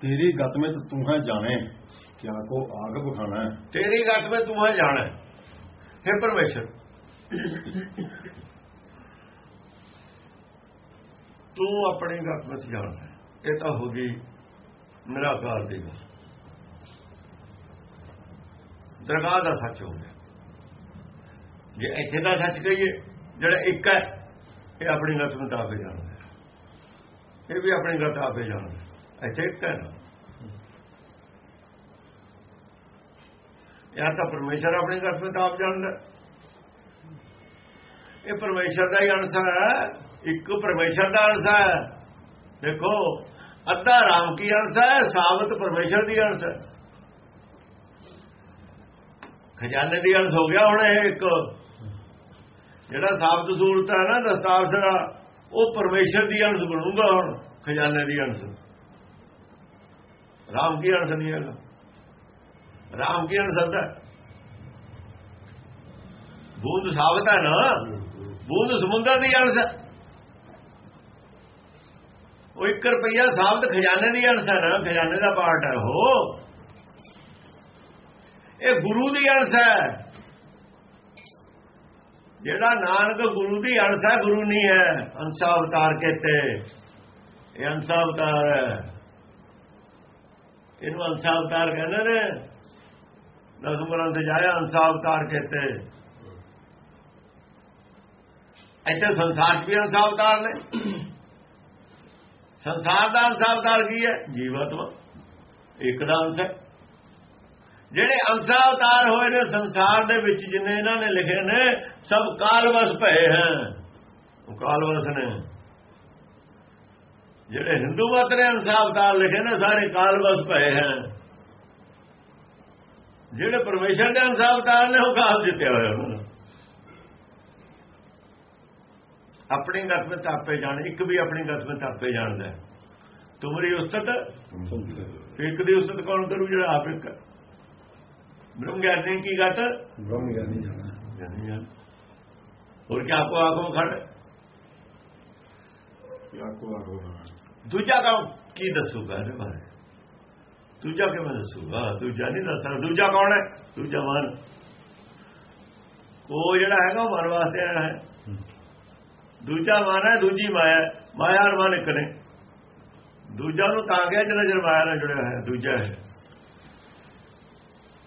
ਤੇਰੀ ਗਤ ਵਿੱਚ ਤੂੰ ਹੈ ਜਾਣੇ। ਕਿਆ ਕੋ ਆਗ ਬਖਾਣਾ ਤੇਰੀ ਗੱਤ ਵਿੱਚ ਤੂੰ ਹੈ ਜਾਣਾ ਹੈ। ਪਰਮੇਸ਼ਰ, ਤੂੰ ਆਪਣੀ ਗੱਤ ਵਿੱਚ ਜਾਣਦਾ ਇਹ ਤਾਂ ਹੋ ਗਈ ਨਿਰਾਕਾਰ ਦੀ ਗੱਲ। ਦਰਗਾਹ ਦਾ ਸੱਚ ਹੋ ਗਿਆ। ਜੇ ਇੱਥੇ ਦਾ ਸੱਚ ਕਹੀਏ, ਜਿਹੜਾ ਇੱਕ ਹੈ, ਇਹ ਆਪਣੀ ਗੱਤ ਨੂੰ ਤਾਂ ਆਪੇ ਜਾਣਦਾ ਹੈ। ਇਹ ਵੀ ਆਪਣੀ ਗੱਤ ਆਪੇ ਜਾਣਦਾ ਹੈ। ਇੱਥੇ ਇੱਕ ਤਾਂ ਪਰਮੇਸ਼ਰ ਆਪਣੀ ਗੱਤ ਵਿੱਚ ਆਪ ਜਾਣਦਾ। ਇਹ ਪਰਮੇਸ਼ਰ ਦਾ ਹੀ ਅੰਸ਼ ਹੈ, ਇੱਕ ਪਰਮੇਸ਼ਰ ਦਾ ਅੰਸ਼ ਹੈ। ਦੇਖੋ, ਅੱਧਾ ਰਾਮ ਕੀ ਅੰਸ਼ ਹੈ, ਸਾਬਤ ਪਰਮੇਸ਼ਰ ਦੀ ਅੰਸ਼ ਹੈ। ਖਜ਼ਾਨੇ ਦੀ ਅੰਸ਼ ਹੋ ਗਿਆ ਹੁਣ ਇਹ ਇੱਕ। ਜਿਹੜਾ ਸਾਬਤ ਸੂਰਤ ਹੈ ਨਾ ਦਸਤਾਰ ਸਰਾ, ਉਹ ਪਰਮੇਸ਼ਰ ਦੀ ਅੰਸ਼ ਬਣੂਗਾ ਹੁਣ, ਖਜ਼ਾਨੇ ਦੀ ਅੰਸ਼। ਰਾਮ ਕੀ ਅੰਸ਼ ਨਹੀਂ ਹੈਗਾ? ਰਾਮ ਕੀ ਅੰਸ਼ ਹੈ ਬੂੰਦ ਸਾਬਤ ਹੈ ਨਾ? ਬੂੰਦ ਸਮੁੰਦਰ ਦੀ ਅਣਸ ਹੈ ਉਹ 1 ਰੁਪਈਆ ਸਾਬਤ ਖਜ਼ਾਨੇ ਦੀ ਅਣਸ ਹੈ ਨਾ, ਖਜ਼ਾਨੇ ਦਾ ਪਾਰਟ ਹੈ ਉਹ। ਇਹ ਗੁਰੂ ਦੀ ਅਣਸ ਹੈ। ਜਿਹੜਾ ਨਾਨਕ ਗੁਰੂ ਦੀ ਅਣਸ ਹੈ, ਗੁਰੂ ਨਹੀਂ ਹੈ। ਅੰਸ਼ਾ ਅਵਤਾਰ ਕਹਤੇ। ਇਹ ਅੰਸ਼ਾ ਅਵਤਾਰ ਹੈ। ਇਹਨੂੰ ਅੰਸ਼ਾ ਅਵਤਾਰ ਕਹਿੰਦੇ ਨੇ। ਦਸਮਰਾਂ ਤੇ ਜਾਇਆ ਅੰਸ਼ਾ ਅਵਤਾਰ ਕਹਤੇ। ਇੱਥੇ ਸੰਸਾਰ 'ਚ ਵੀ ਅੰਸ਼ਾ ਅਵਤਾਰ ਨੇ। ਸੰਸਾਰ ਦਾ ਅੰਸਾ ਅਵਤਾਰ ਕੀ ਹੈ? ਜੀਵਾਤਮਾ ਇੱਕ ਦਾ ਅੰਸ਼ ਹੈ। ਜਿਹੜੇ ਅੰਸ਼ਾ ਅਵਤਾਰ ਹੋਏ ਨੇ ਸੰਸਾਰ ਦੇ ਵਿੱਚ, ਜਿੰਨੇ ਇਹਨਾਂ ਨੇ ਲਿਖੇ ਨੇ, ਸਭ ਕਾਲਵਸ ਭਏ ਹਨ। ਉਹ ਕਾਲਵਸ ਨੇ। ਜਿਹੜੇ ਹਿੰਦੂ ਮਤ ਨੇ ਅੰਸ਼ਾ ਅਵਤਾਰ ਲਿਖੇ ਨੇ ਸਾਰੇ ਕਾਲਵਸ ਭਏ ਹਨ। ਜਿਹੜੇ ਪਰਮੇਸ਼ਰ ਦੇ ਅੰਸ਼ਾ ਅਵਤਾਰ ਨੇ ਉਹ ਕਾਲ ਜਿੱਤੇ ਹੋਏ ਉਹਨਾਂ ਨੇ ਆਪਣੀ ਗਤ ਵਿੱਚ ਆਪੇ ਜਾਣ ਇੱਕ ਵੀ ਆਪਣੀ ਗਤ ਵਿੱਚ ਆਪੇ ਜਾਣਦਾ ਹੈ। ਤੁਮਰੀ ਉਸਤਤ? ਇੱਕ ਦੀ ਉਸਤਤ ਕੌਣ ਕਰੂ ਜਿਹੜਾ ਆਪ ਇੱਕ। ਬ੍ਰਹਮ ਗਿਆਨੀ ਕੀ ਗਤ? ਬ੍ਰਹਮ ਗਿਆਨੀ ਜਾਣਾ। ਹੋਰ ਕੀ ਆਪੋ ਆਗੋ ਖੜ? ਕਿਆ ਕੋ ਆਗ ਦੂਜਾ ਕੰਮ ਕੀ ਦੱਸੂਗਾ ਇਹਦੇ ਬਾਰੇ? ਦੂਜਾ ਕਿਵੇਂ ਦੱਸੂਗਾ? ਦੂਜਾ ਨਹੀਂ ਦੱਸ ਸਕਦਾ ਦੂਜਾ ਕੌਣ ਹੈ? ਦੂਜਾ ਮਨ ਉਹ ਜਿਹੜਾ ਹੈਗਾ ਉਹ ਮਨ ਵਾਸਤੇ ਆਇਆ ਹੈ। ਦੂਜਾ ਮਨ ਹੈ, ਦੂਜੀ ਮਾਇਆ ਮਾਇਆ ਔਰ ਮਨ ਇੱਕ ਨੇ। ਦੂਜਾ ਨੂੰ ਤਾਂ ਗਿਆ ਜਿਹੜਾ ਜਰ ਮਾਇਆ ਨਾਲ ਜੁੜਿਆ ਹੋਇਆ ਦੂਜਾ ਹੈ।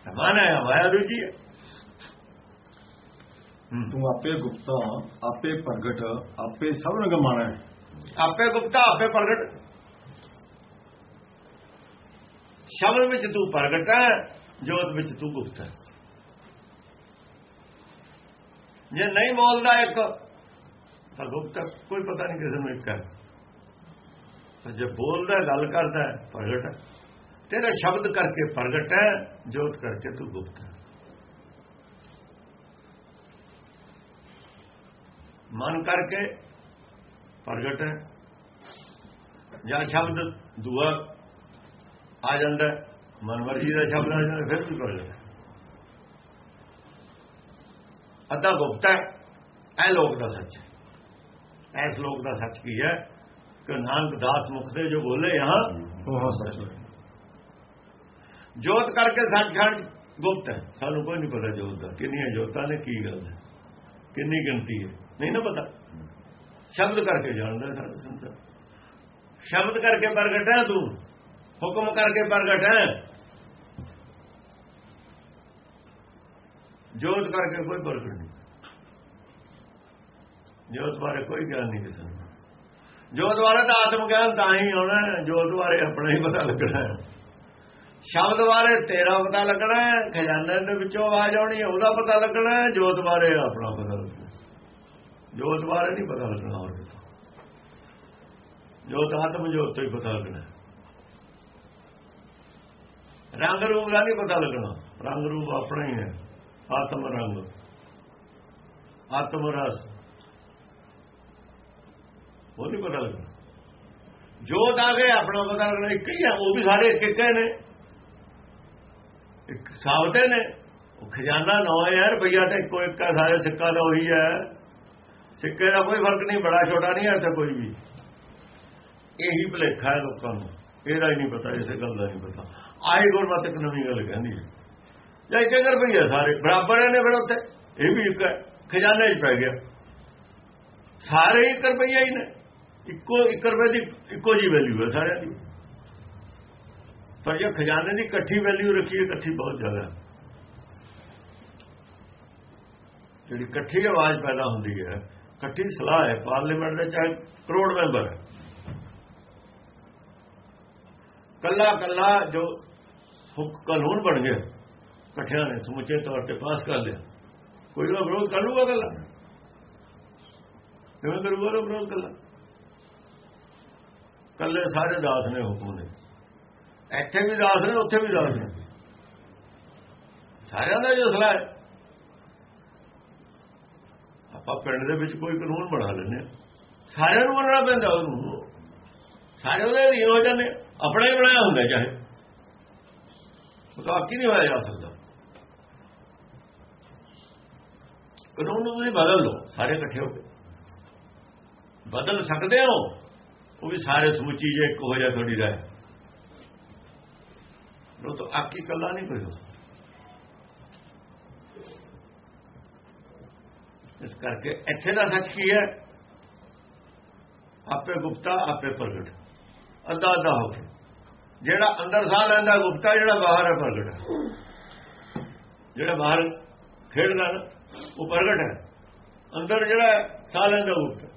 ਤਾਂ ਮਨ ਹੈ, ਮਾਇਆ ਦੂਜੀ ਹੈ। ਤੂੰ ਆਪੇ ਗੁਪਤਾ, ਆਪੇ ਪ੍ਰਗਟ, ਆਪੇ ਸਭ ਨੂੰ ਗਮਾਣਾ ਹੈ। ਆਪੇ ਗੁਪਤਾ, ਆਪੇ ਪ੍ਰਗਟ। ਸ਼ਬਦ ਵਿੱਚ ਤੂੰ ਪ੍ਰਗਟ ਹੈ, ਜੋਤ ਵਿੱਚ ਤੂੰ ਗੁਪਤ ਹੈ। ਜੇ ਨਹੀਂ ਬੋਲਦਾ ਇੱਕ, ਤਾਂ ਗੁਪਤ ਕੋਈ ਪਤਾ ਨਹੀਂ ਕਿਸੇ ਨੂੰ ਇੱਕ ਹੈ। ਪਰ ਜੇ ਬੋਲਦਾ, ਗੱਲ ਕਰਦਾ ਪ੍ਰਗਟ ਹੈ। ਤੇਰਾ ਸ਼ਬਦ ਕਰਕੇ ਪ੍ਰਗਟ ਹੈ, ਜੋਤ ਕਰਕੇ ਤੂੰ ਗੁਪਤ ਹੈ। ਮਨ ਕਰਕੇ ਪ੍ਰਗਟ ਹੈ। ਜਾਂ ਸ਼ਬਦ ਦੂਆ ਆ ਜਾਂਦਾ ਹੈ, ਮਨਮਰਜ਼ੀ ਦਾ ਸ਼ਬਦ ਆ ਜਾਂਦਾ ਫਿਰ ਵੀ ਪ੍ਰਗਟ ਹੈ? ਅੱਧਾ ਗੁਪਤ ਹੈ ਇਹ ਲੋਕ ਦਾ ਸੱਚ ਹੈ। ਇਸ ਲੋਕ ਦਾ ਸੱਚ ਕੀ ਹੈ? ਕਿ ਨਾਨਕ ਦਾਸ ਮੁਖ ਦੇ ਜੋ ਬੋਲੇ ਹਾਂ ਉਹ ਸੱਚ ਹੈ। ਜੋਤ ਕਰਕੇ ਸੱਚਖੰਡ ਗੁਪਤ ਹੈ। ਸਾਨੂੰ ਕੋਈ ਨਹੀਂ ਪਤਾ ਜੋਤ ਦਾ ਕਿੰਨੀਆਂ ਜੋਤਾਂ ਨੇ ਕੀ ਗੱਲ ਹੈ? ਕਿੰਨੀ ਗਿਣਤੀ ਹੈ? ਨਹੀਂ ਨਾ ਪਤਾ। ਸ਼ਬਦ ਕਰਕੇ ਜਾਣਦਾ ਹੈ ਸਾਰਾ ਸੰਸਾਰ ਸ਼ਬਦ ਕਰਕੇ ਪ੍ਰਗਟ ਹੈ ਤੂੰ, ਹੁਕਮ ਕਰਕੇ ਪ੍ਰਗਟ ਹੈ। ਜੋਤ ਕਰਕੇ ਕੋਈ ਪ੍ਰਗਟ ਨਹੀਂ। ਜੋਤ ਬਾਰੇ ਕੋਈ ਗਿਆਨ ਨਹੀਂ ਕਿਸੇ ਨੂੰ। ਜੋਤ ਬਾਰੇ ਤਾਂ ਆਤਮ ਗਿਆਨ ਤਾਂ ਹੀ ਆਉਣਾ ਜੋਤ ਬਾਰੇ ਆਪਣਾ ਹੀ ਪਤਾ ਲੱਗਣਾ ਹੈ। ਸ਼ਬਦ ਬਾਰੇ ਤੇਰਾ ਪਤਾ ਲੱਗਣਾ ਹੈ, ਖਜ਼ਾਨੇ ਦੇ ਵਿੱਚੋਂ ਆਵਾਜ਼ ਆਉਣੀ ਹੈ, ਉਹਦਾ ਪਤਾ ਲੱਗਣਾ ਹੈ, ਜੋਤ ਬਾਰੇ ਆਪਣਾ ਪਤਾ ਲੱਗਣਾ ਜੋਤ ਬਾਰੇ ਨਹੀਂ ਪਤਾ ਲੱਗਣਾ। ਜੋਤ ਆਤਮ ਜੋਤ ਤੋਂ ਹੀ ਪਤਾ ਲੱਗਣਾ। ਰੰਗ ਰੂਪ ਦਾ ਨਹੀਂ ਪਤਾ ਲੱਗਣਾ। ਰੰਗ ਰੂਪ ਆਪਣਾ ਹੀ ਹੈ। ਆਤਮ ਰੰਗ ਆਤਮ ਰਸ ਉਹ ਨਹੀਂ ਪਤਾ ਲੱਗਣਾ। ਜੋਤ ਆ ਗਏ ਆਪਣਾ ਪਤਾ ਲੱਗਣਾ, ਇੱਕ ਹੀ ਹੈ ਉਹ ਵੀ ਸਾਰੇ ਇੱਕ ਇੱਕ ਨੇ। ਇੱਕ ਸਾਬਤੇ ਨੇ। ਉਹ ਖਜ਼ਾਨਾ ਨੌ ਹੈ ਰੁਪਈਆ ਤੇ ਇੱਕੋ ਇੱਕ ਸਾਰੇ ਸਿੱਕਾ ਦਾ ਉਹੀ ਹੈ। ਸਿੱਕੇ ਦਾ ਕੋਈ ਫ਼ਰਕ ਨਹੀਂ, ਬੜਾ ਛੋਟਾ ਨਹੀਂ ਹੈ ਤੇ ਕੋਈ ਵੀ। ਇਹੀ ਭਲੇਖਾ ਹੈ ਲੋਕਾਂ ਨੂੰ। ਇਹਦਾ ਹੀ ਨਹੀਂ ਪਤਾ, ਇਸੇ ਗੱਲ ਦਾ ਨਹੀਂ ਪਤਾ। ਆਹੀ ਗੁਰਮਤਿ ਇੱਕ ਨਵੀਂ ਗੱਲ ਕਹਿੰਦੀ ਹੈ। ਜਾਂ ਇੱਕ ਇੱਕ ਰੁਪਈਆ ਸਾਰੇ। ਬਰਾਬਰ ਨੇ ਫਿਰ ਉੱਥੇ, ਇਹ ਵੀ ਇੱਕ ਖਜ਼ਾਨੇ 'ਚ ਪੈ ਗਿਆ। ਸਾਰੇ ਇੱਕ ਰੁਪਈਆ ਹੀ ਨੇ। ਇੱਕੋ 1 ਰੁਪਏ ਦੀ ਇੱਕੋ ਜੀ ਵੈਲਿਊ ਹੈ ਸਾਰਿਆਂ ਦੀ। ਪਰ ਜੇ ਖਜ਼ਾਨੇ ਦੀ ਇਕੱਠੀ ਵੈਲਿਊ ਰੱਖੀਏ, ਇਕੱਠੀ ਬਹੁਤ ਜ਼ਿਆਦਾ ਜਿਹੜੀ ਇਕੱਠੀ ਆਵਾਜ਼ ਪੈਦਾ ਹੁੰਦੀ ਹੈ, ਇਕੱਠੀ ਸਲਾਹ ਹੈ ਪਾਰਲੀਮੈਂਟ ਦੇ ਚਾਹੇ ਕਰੋੜ ਮੈਂਬਰ ਹੈ। ਕੱਲਾ ਕੱਲਾ ਜੋ ਹੁਕ ਕਾਨੂੰਨ ਬਣ ਗਿਆ ਇਕੱਠਿਆਂ ਨੇ ਸਮੁੱਚੇ ਤੌਰ ਤੇ ਪਾਸ ਕਰ ਲਿਆ। ਕੋਈ ਉਹਦਾ ਵਿਰੋਧ ਕਰ ਲੂਗਾ ਕੱਲਾ? ਕਿਵੇਂ ਕਰੂਗਾ ਉਹਦਾ ਵਿਰੋਧ ਕੱਲਾ? ਕੱਲੇ ਸਾਰੇ ਦਾਸ ਨੇ ਹੁਕਮ ਦੇ। ਇੱਥੇ ਵੀ ਦਾਸ ਨੇ, ਉੱਥੇ ਵੀ ਦਾਸ ਨੇ। ਸਾਰਿਆਂ ਦਾ ਜੋ ਸਲਾਹ ਹੈ। ਆਪਾਂ ਪਿੰਡ ਦੇ ਵਿੱਚ ਕੋਈ ਕਾਨੂੰਨ ਬਣਾ ਲੈਂਦੇ ਹਾਂ। ਸਾਰਿਆਂ ਨੂੰ ਮੰਨਣਾ ਪੈਂਦਾ ਉਹਨੂੰ। ਸਾਰੇ ਉਹਦੇ ਅਧੀਨ ਹੋ ਜਾਂਦੇ। ਆਪਣਾ ਹੀ ਬਣਾਇਆ ਹੁੰਦਾ ਚਾਹੇ। ਬਾਕੀ ਨਹੀਂ ਹੋਇਆ ਜਾ ਸਕਦਾ। ਕਾਨੂੰਨ ਨੂੰ ਤੁਸੀਂ ਬਦਲ ਲਓ, ਸਾਰੇ ਇਕੱਠੇ ਹੋ ਕੇ। ਬਦਲ ਸਕਦੇ ਹੋ, ਉਹ ਵੀ ਸਾਰੇ ਸਮੁੱਚੀ ਜੇ ਇੱਕ ਹੋ ਜਾ ਤੁਹਾਡੀ ਰਾਏ। ਉਹ ਤਾਂ ਆਕੀ ਕੱਲਾ ਨਹੀਂ ਕੋਈ ਹੋ ਸਕਦਾ। ਇਸ ਕਰਕੇ ਇੱਥੇ ਦਾ ਸੱਚ ਕੀ ਹੈ? ਆਪੇ ਗੁਪਤਾ, ਆਪੇ ਪ੍ਰਗਟ। ਅੱਧਾ ਅੱਧਾ ਹੋ ਕੇ। ਜਿਹੜਾ ਅੰਦਰ ਸਾਹ ਲੈਂਦਾ, ਗੁਪਤਾ ਜਿਹੜਾ ਬਾਹਰ ਹੈ, ਪ੍ਰਗਟ ਹੈ। ਜਿਹੜਾ ਬਾਹਰ ਖੇਡਦਾ ਨਾ, ਉਹ ਪ੍ਰਗਟ ਹੈ। ਅੰਦਰ ਜਿਹੜਾ ਸਾਹ ਲੈਂਦਾ ਗੁਪਤਾ।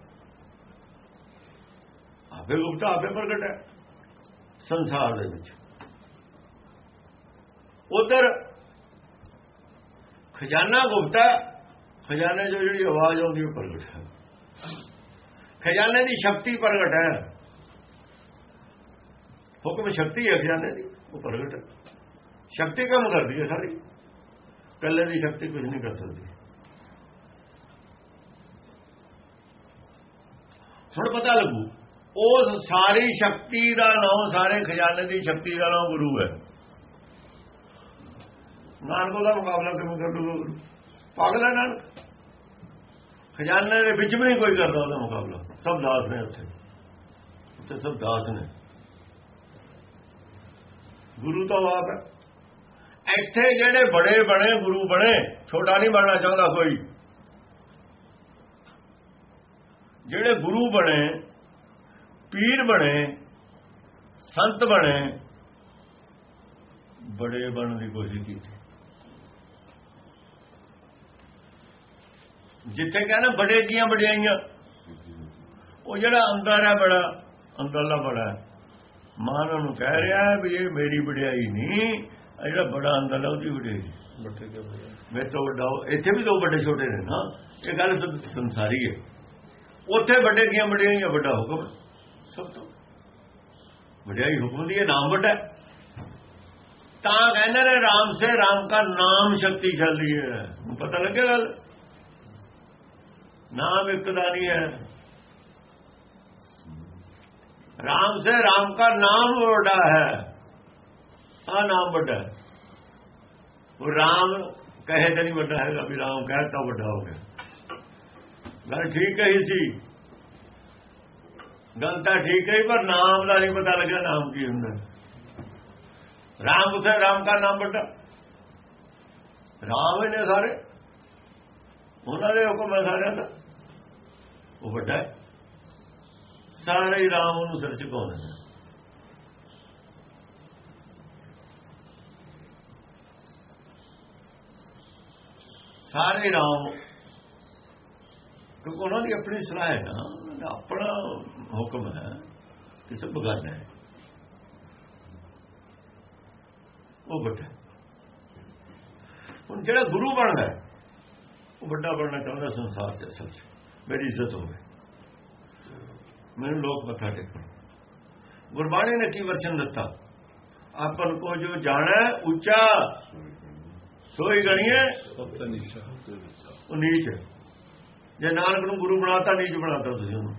ਆਪੇ ਗੁਪਤਾ, ਆਪੇ ਪ੍ਰਗਟ ਹੈ। ਸੰਸਾਰ ਦੇ ਵਿੱਚ। ਉਧਰ ਖਜ਼ਾਨਾ ਗੁਪਤਾ, ਖਜ਼ਾਨੇ ਜੋ ਜਿਹੜੀ ਆਵਾਜ਼ ਆਉਂਦੀ, ਉਹ ਪ੍ਰਗਟ ਹੈ। ਖਜ਼ਾਨੇ ਦੀ ਸ਼ਕਤੀ ਪ੍ਰਗਟ ਹੈ। ਹੁਕਮ ਸ਼ਕਤੀ ਹੈ ਖਜ਼ਾਨੇ ਦੀ ਉਹ ਪ੍ਰਗਟ ਹੈ। ਸ਼ਕਤੀ ਕੰਮ ਕਰਦੀ ਹੈ ਸਾਰੀ। ਕੱਲੇ ਦੀ ਸ਼ਕਤੀ ਕੁਝ ਨਹੀਂ ਕਰ ਸਕਦੀ। ਹੁਣ ਪਤਾ ਲੱਗੂ, ਉਸ ਸਾਰੀ ਸ਼ਕਤੀ ਦਾ ਨਾਮ, ਸਾਰੇ ਖਜ਼ਾਨੇ ਦੀ ਸ਼ਕਤੀ ਦਾ ਨਾਮ ਗੁਰੂ ਹੈ। ਨਾਨਕ ਦਾ ਮੁਕਾਬਲਾ ਕਿਵੇਂ ਕਰ ਲੂ ਪਾਗਲ ਹੈ ਨਾਨਕ। ਖਜ਼ਾਨੇ ਦੇ ਵਿੱਚ ਵੀ ਨਹੀਂ ਕੋਈ ਕਰਦਾ ਉਹਦਾ ਮੁਕਾਬਲਾ। ਸਭ ਦਾਸ ਨੇ ਉੱਥੇ। ਉੱਥੇ ਸਭ ਦਾਸ ਨੇ। ਗੁਰੂ ਤੋਂ ਆਪ ਹੈ ਇੱਥੇ ਜਿਹੜੇ ਬੜੇ ਬਣੇ ਗੁਰੂ ਬਣੇ, ਛੋਟਾ ਨਹੀਂ ਬਣਨਾ ਚਾਹੁੰਦਾ ਕੋਈ। ਜਿਹੜੇ ਗੁਰੂ ਬਣੇ, ਪੀਰ ਬਣੇ, ਸੰਤ ਬਣੇ, ਬੜੇ ਬਣਨ ਦੀ ਕੋਸ਼ਿਸ਼ ਕੀਤੀ। ਜਿੱਥੇ ਕਹਿੰਦੇ ਬੜੇ ਕੀਆਂ ਵਡਿਆਈਆਂ ਉਹ ਜਿਹੜਾ ਅੰਦਰ ਹੈ ਬੜਾ, ਅੰਦਰਲਾ ਬੜਾ ਹੈ। ਮਾਨ ਉਹਨੂੰ ਕਹਿ ਰਿਹਾ ਵੀ ਇਹ ਮੇਰੀ ਵਡਿਆਈ ਨਹੀਂ ਇਹ ਜਿਹੜਾ ਬੜਾ ਅੰਦਰਲਾ ਉਹਦੀ ਵਡਿਆਈ। ਮੈਂ ਤੋਂ ਵੱਡਾ ਇੱਥੇ ਵੀ ਦੋ ਵੱਡੇ ਛੋਟੇ ਨੇ ਨਾ। ਇਹ ਗੱਲ ਸੰਸਾਰੀ ਹੈ। ਉੱਥੇ ਵੱਡੇ ਕੀਆਂ ਵਡਿਆਈਆਂ ਵੱਡਾ ਹੁਕਮ ਸਭ ਤੋਂ ਵਡਿਆਈ ਹੁਕਮ ਦੀ ਹੈ ਨਾਮ ਵੱਡਾ। ਤਾਂ ਕਹਿੰਦੇ ਨੇ ਰਾਮ ਸੇ ਰਾਮ ਦਾ ਨਾਮ ਸ਼ਕਤੀਸ਼ਾਲੀ ਹੈ। ਪਤਾ ਲੱਗਿਆ ਗੱਲ? ਨਾਮ ਇੱਕ ਦਾ ਨਹੀਂ ਹੈ। ਰਾਮ ਸੇ ਰਾਮ का नाम बड़ा है ਆ ਨਾਮ ਵੱਡਾ ਹੈ ਉਹ ਰਾਮ ਕਹੇ ਤਾਂ ਨਹੀਂ ਵੱਡਾ ਹੈਗਾ ਵੀ ਰਾਮ ਕਹਿਤਾ ਵੱਡਾ ਹੋ ਗਿਆ ਗੱਲ ਠੀਕ ਹੀ ਸੀ ਗੱਲ ਤਾਂ ਠੀਕ ਹੈ ਪਰ ਨਾਮ ਦਾ ਨਹੀਂ ਪਤਾ ਲੱਗਿਆ ਨਾਮ ਕੀ ਹੁੰਦਾ ਰਾਮ ਉਸੇ ਰਾਮ ਦਾ ਨਾਮ ਵੱਡਾ ਰਾਮ ਹੀ ਨੇ ਸਾਰੇ ਉਹਨਾਂ ਦੇ ਹੁਕਮ ਹੈ ਸਾਰਿਆਂ ਦਾ ਉਹ ਵੱਡਾ ਹੈ ਸਾਰੇ ਹੀ ਰਾਮ ਨੂੰ ਸਿਰ ਝੁਕਾਉਂਦੇ ਨੇ। ਸਾਰੇ ਰਾਮ ਕਿਉਂਕਿ ਉਹਨਾਂ ਦੀ ਆਪਣੀ ਸਲਾਹ ਹੈ ਨਾ, ਉਹਨਾਂ ਦਾ ਆਪਣਾ ਹੁਕਮ ਹੈ ਕਿਸੇ ਬਗਾਨਾ ਹੈ ਉਹ ਵੱਡਾ ਹੁਣ ਜਿਹੜਾ ਗੁਰੂ ਬਣਦਾ ਉਹ ਵੱਡਾ ਬਣਨਾ ਚਾਹੁੰਦਾ ਸੰਸਾਰ 'ਚ ਅਸਲ 'ਚ, ਮੇਰੀ ਇੱਜ਼ਤ ਹੋਵੇ। ਮੈਨੂੰ ਲੋਕ ਮੱਥਾ ਟੇਕਣ। ਗੁਰਬਾਣੀ ਨੇ ਕੀ ਵਰਸ਼ਨ ਦਿੱਤਾ? ਆਪਨ ਕੋ ਜੋ ਜਾਣਾ, ਉੱਚਾ ਸੋਈ ਗਣੀਏ ਸਭ ਤੋਂ ਨੀਚਾ ਉਹ ਨੀਚ। ਹੈ ਜੇ ਨਾਨਕ ਨੂੰ ਗੁਰੂ ਬਣਾਤਾ, ਨੀਚ ਬਣਾਤਾ ਤੁਸੀਂ ਉਹਨੂੰ।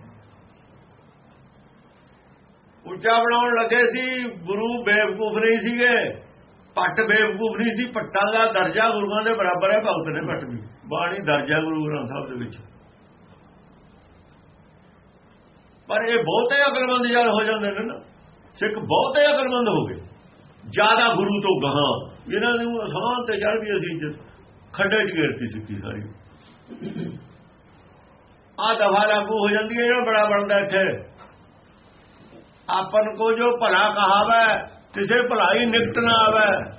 ਉੱਚਾ ਬਣਾਉਣ ਲੱਗੇ ਸੀ, ਗੁਰੂ ਬੇਵਕੂਫ ਨਹੀਂ ਸੀਗੇ। ਪੱਟ ਬੇਵਕੂਫ ਨਹੀਂ ਸੀ, ਪੱਟਾਂ ਦਾ ਦਰਜਾ ਗੁਰੂਆਂ ਦੇ ਬਰਾਬਰ ਹੈ, ਭਗਤ ਨੇ ਪੱਟ ਵੀ ਬਾਣੀ ਦਰਜਾ ਗੁਰੂ ਗ੍ਰੰਥ ਸਾਹਿਬ ਦੇ ਵਿੱਚ। ਪਰ ਇਹ ਬਹੁਤੇ ਅਕਲਮੰਦ ਜਦ ਹੋ ਜਾਂਦੇ ਨੇ ਨਾ, ਸਿੱਖ ਬਹੁਤੇ ਅਕਲਮੰਦ ਹੋ ਗਏ। ਜ਼ਿਆਦਾ ਗੁਰੂ ਤੋਂ ਗਾਹਾਂ ਜਿਹਨਾਂ ਨੂੰ ਆਸਾਨ ਤੇ ਚੜ ਗਈ ਅਸੀਂ ਖੱਡੇ 'ਚ ਗਿਰਤੀ ਸਿੱਖੀ ਸਾਰੀ। ਆ ਦਫਾ ਲਾਗੂ ਹੋ ਜਾਂਦੀ ਹੈ, ਜਿਹੜਾ ਬੜਾ ਬਣਦਾ ਇੱਥੇ। ਆਪਨ ਕੋ ਜੋ ਭਲਾ ਕਹਾਵੇ, ਕਿਸੇ ਭਲਾਈ ਨਿਕਟ ਨਾ ਆਵੇ।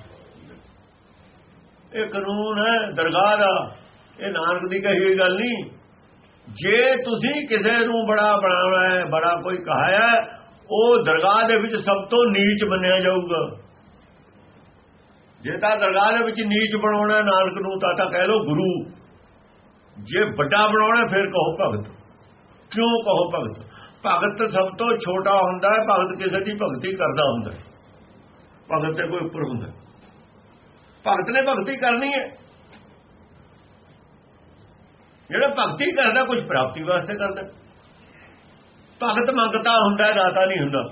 ਇਹ ਕਾਨੂੰਨ ਹੈ ਦਰਗਾਹ ਦਾ। ਇਹ ਨਾਨਕ ਦੀ ਕਹੀ ਹੋਈ ਗੱਲ ਨਹੀਂ। ਜੇ ਤੁਸੀਂ ਕਿਸੇ ਨੂੰ ਬੜਾ ਬਣਾਉਣਾ ਹੈ, ਬੜਾ ਕੋਈ ਕਹਾਇਆ ਉਹ ਦਰਗਾਹ ਦੇ ਵਿੱਚ ਸਭ ਤੋਂ ਨੀਚ ਮੰਨਿਆ ਜਾਊਗਾ। ਜੇ ਤਾਂ ਦਰਗਾਹ ਦੇ ਵਿੱਚ ਨੀਚ ਬਣਾਉਣਾ ਨਾਨਕ ਨੂੰ, ਤਾਂ ਤਾਂ ਕਹਿ ਲੋ ਗੁਰੂ। ਜੇ ਵੱਡਾ ਬਣਾਉਣਾ ਫਿਰ ਕਹੋ ਭਗਤ। ਕਿਉਂ ਕਹੋ ਭਗਤ? ਭਗਤ ਸਭ ਤੋਂ ਛੋਟਾ ਹੁੰਦਾ ਹੈ, ਭਗਤ ਕਿਸੇ ਦੀ ਭਗਤੀ ਕਰਦਾ ਹੁੰਦਾ ਹੈ। ਭਗਤ ਤੇ ਕੋਈ ਉੱਪਰ ਹੁੰਦਾ ਭਗਤ ਨੇ ਭਗਤੀ ਕਰਨੀ ਹੈ। ਜਿਹੜਾ ਭਗਤੀ ਕਰਦਾ ਕੁਝ ਪ੍ਰਾਪਤੀ ਵਾਸਤੇ ਕਰਦਾ। ਭਗਤ ਮੰਗਤਾ ਹੁੰਦਾ, ਦਾਤਾ ਨਹੀਂ ਹੁੰਦਾ।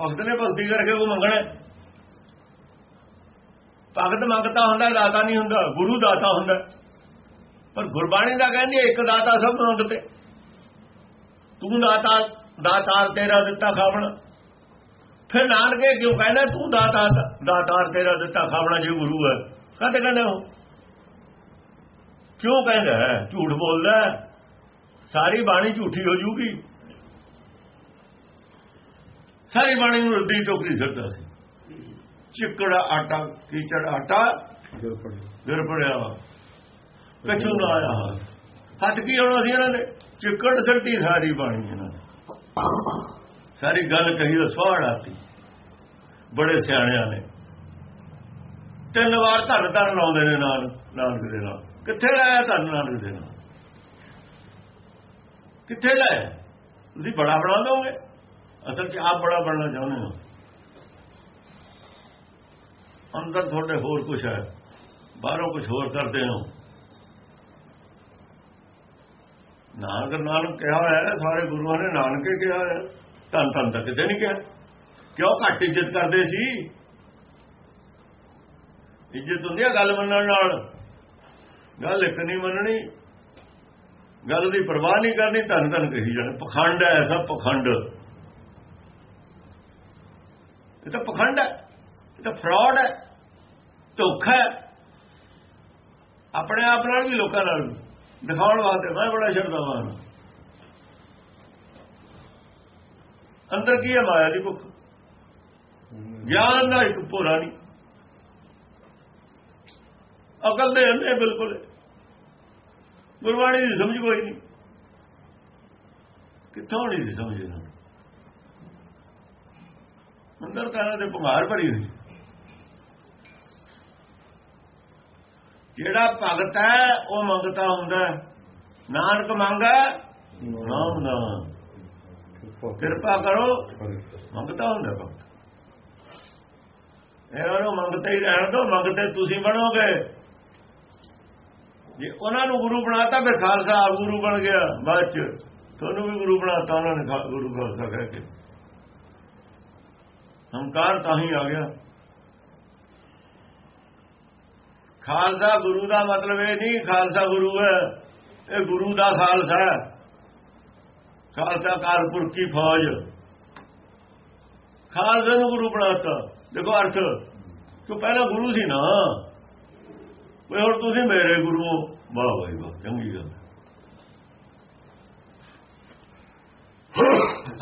ਭਗਤ ਨੇ ਭਗਤੀ ਕਰਕੇ ਉਹ ਮੰਗਣਾ। ਭਗਤ ਮੰਗਤਾ ਹੁੰਦਾ, ਦਾਤਾ ਨਹੀਂ ਹੁੰਦਾ, ਗੁਰੂ ਦਾਤਾ ਹੁੰਦਾ। ਪਰ ਗੁਰਬਾਣੀ ਦਾ ਕਹਿੰਦੀ, ਇੱਕ ਦਾਤਾ ਸਭ ਮੰਗਤੇ। ਤੂੰ ਦਾਤਾ, ਦਾਤਾਰ ਤੇਰਾ ਦਿੱਤਾ ਖਾਵਣਾ। ਫਿਰ ਨਾਨਕੇ ਕਿਉਂ ਕਹਿੰਦਾ, ਤੂੰ ਦਾਤਾ, ਦਾਤਾਰ ਤੇਰਾ ਦਿੱਤਾ ਖਾਵਣਾ ਜੇ ਗੁਰੂ ਹੈ। ਕਦੇ ਕਹਿੰਦਾ ਉਹ? ਕਿਉਂ ਕਹਿੰਦਾ ਝੂਠ ਬੋਲਦਾ ਸਾਰੀ ਬਾਣੀ ਝੂਠੀ ਹੋ ਜੂਗੀ। ਸਾਰੀ ਬਾਣੀ ਨੂੰ ਰੱਦੀ ਟੋਕਰੀ ਸਕਦਾ ਸੀ। ਚਿੱਕੜਾ ਆਟਾ ਕੀਚੜ ਆਟਾ ਗਿਰ ਪੜੇ ਗਿਰ ਪੜਿਆ ਕਛੂ ਨਾ ਆਇਆ ਹੱਥ ਕੀ ਹੋਣਾ ਸੀ ਇਹਨਾਂ ਦੇ? ਚਿੱਕੜ ਸੱਟੀ ਸਾਰੀ ਬਾਣੀ ਇਹਨਾਂ ਨੇ। ਸਾਰੀ ਗੱਲ ਕਹੀ ਤਾਂ ਸਵਾੜ ਆਤੀ। ਬੜੇ ਸਿਆਣਿਆਂ ਨੇ। ਤਿੰਨ ਵਾਰ ਧਰ ਧਰ ਲਾਉਂਦੇ ਨੇ ਨਾਲ ਨਾਨਕ ਦੇ ਨਾਲ। ਕਿੱਥੇ ਲਾਇਆ ਧਨ ਨਾਨਕ ਦੇ ਨਾਲ? ਕਿੱਥੇ ਲਾਇਆ ਤੁਸੀਂ ਬੜਾ ਬਣਾ ਦੋਗੇ। ਅਸਲ 'ਚ ਆਪ ਬੜਾ ਬਣਨਾ ਚਾਹੁੰਦੇ ਹੋ। ਅੰਦਰ ਤੁਹਾਡੇ ਹੋਰ ਕੁਝ ਹੈ। ਬਾਹਰੋਂ ਕੁਝ ਹੋਰ ਕਰਦੇ ਹੋ। ਨਾਨਕ ਨਾਨਕ ਕਿਹਾ ਹੋਇਆ ਹੈ, ਸਾਰੇ ਗੁਰੂਆਂ ਨੇ ਨਾਨਕੇ ਕਿਹਾ ਹੋਇਆ ਧੰਨ ਧੰਨ ਤਾਂ ਕਿਤੇ ਨਹੀਂ ਕਿਹਾ। ਕਿਉਂ ਘੱਟ ਇੱਜ਼ਤ ਕਰਦੇ ਸੀ? ਇੱਜ਼ਤ ਹੁੰਦੀ ਹੈ ਗੱਲ ਮੰਨਣ ਨਾਲ। ਗੱਲ ਇੱਕ ਨਹੀਂ ਮੰਨਣੀ। ਗੱਲ ਦੀ ਪਰਵਾਹ ਨਹੀਂ ਕਰਨੀ ਧੰਨ ਧੰਨ ਕਹੀ ਜਾਣਾ। ਪਖੰਡ ਹੈ ਐਸਾ ਪਖੰਡ। ਇਹ ਤਾਂ ਪਖੰਡ ਹੈ। ਇਹ ਤਾਂ ਫਰਾਡ ਹੈ। ਧੋਖਾ ਹੈ। ਆਪਣੇ ਆਪ ਨਾਲ ਵੀ ਲੋਕਾਂ ਨਾਲ ਦਿਖਾਉਣ ਵਾਸਤੇ ਮੈਂ ਬੜਾ ਸ਼ਰਦਾਵਾਨ ਹਾਂ ਅੰਦਰ ਕੀ ਹੈ ਮਾਇਆ ਦੀ ਭੁੱਖ? ਗਿਆਨ ਦਾ ਇੱਕ ਭੋਰਾ ਨਹੀਂ। ਅਕਲ ਦੇ ਅੰਨੇ ਬਿਲਕੁਲ। ਗੁਰਬਾਣੀ ਦੀ ਸਮਝ ਕੋਈ ਨਹੀਂ। ਕਿੱਥੋਂ ਨਹੀਂ ਸੀ ਸਮਝ ਇਹਨਾਂ ਅੰਦਰ ਤਾਂ ਦੇ ਭੁਮਾਰ ਭਰੀ ਹੋਈ। ਜਿਹੜਾ ਭਗਤ ਹੈ, ਉਹ ਮੰਗਤਾ ਹੁੰਦਾ ਨਾਨਕ ਮੰਗਾ ਨਾਮ ਨਾ। ਕਿਰਪਾ ਕਰੋ। ਮੰਗਤਾ ਹੁੰਦਾ ਭਗਤ। ਇਹਨਾਂ ਨੂੰ ਮੰਗਤੇ ਹੀ ਰਹਿਣ ਦੋ ਮੰਗਤੇ ਤੁਸੀਂ ਬਣੋਗੇ। ਜੇ ਉਹਨਾਂ ਨੂੰ ਗੁਰੂ ਬਣਾਤਾ, ਫਿਰ ਖਾਲਸਾ ਆਪ ਗੁਰੂ ਬਣ ਗਿਆ, ਬਾਅਦ ਚ। ਤੁਹਾਨੂੰ ਵੀ ਗੁਰੂ ਬਣਾਤਾ, ਉਹਨਾਂ ਨੇ ਗੁਰੂ ਖਾਲਸਾ ਕਹਿ ਕੇ। ਹੰਕਾਰ ਤਾਂ ਹੀ ਆ ਗਿਆ। ਖਾਲਸਾ ਗੁਰੂ ਦਾ ਮਤਲਬ ਇਹ ਨਹੀਂ, ਖਾਲਸਾ ਗੁਰੂ ਹੈ। ਇਹ ਗੁਰੂ ਦਾ ਖਾਲਸਾ ਹੈ। ਖਾਲਸਾ ਕਾਰਪੁਰ ਕੀ ਫੌਜ? ਖਾਲਸਾ ਨੂੰ ਗੁਰੂ ਬਣਾਤਾ। ਦੇਖੋ ਅਰਥ। ਕਿ ਪਹਿਲਾਂ ਗੁਰੂ ਸੀ ਨਾ। ਵੇ ਹੁਣ ਤੁਸੀਂ ਮੇਰੇ ਗੁਰੂ ਹੋ ਵਾਹ ਭਾਈ ਵਾਹ, ਚੰਗੀ ਗੱਲ।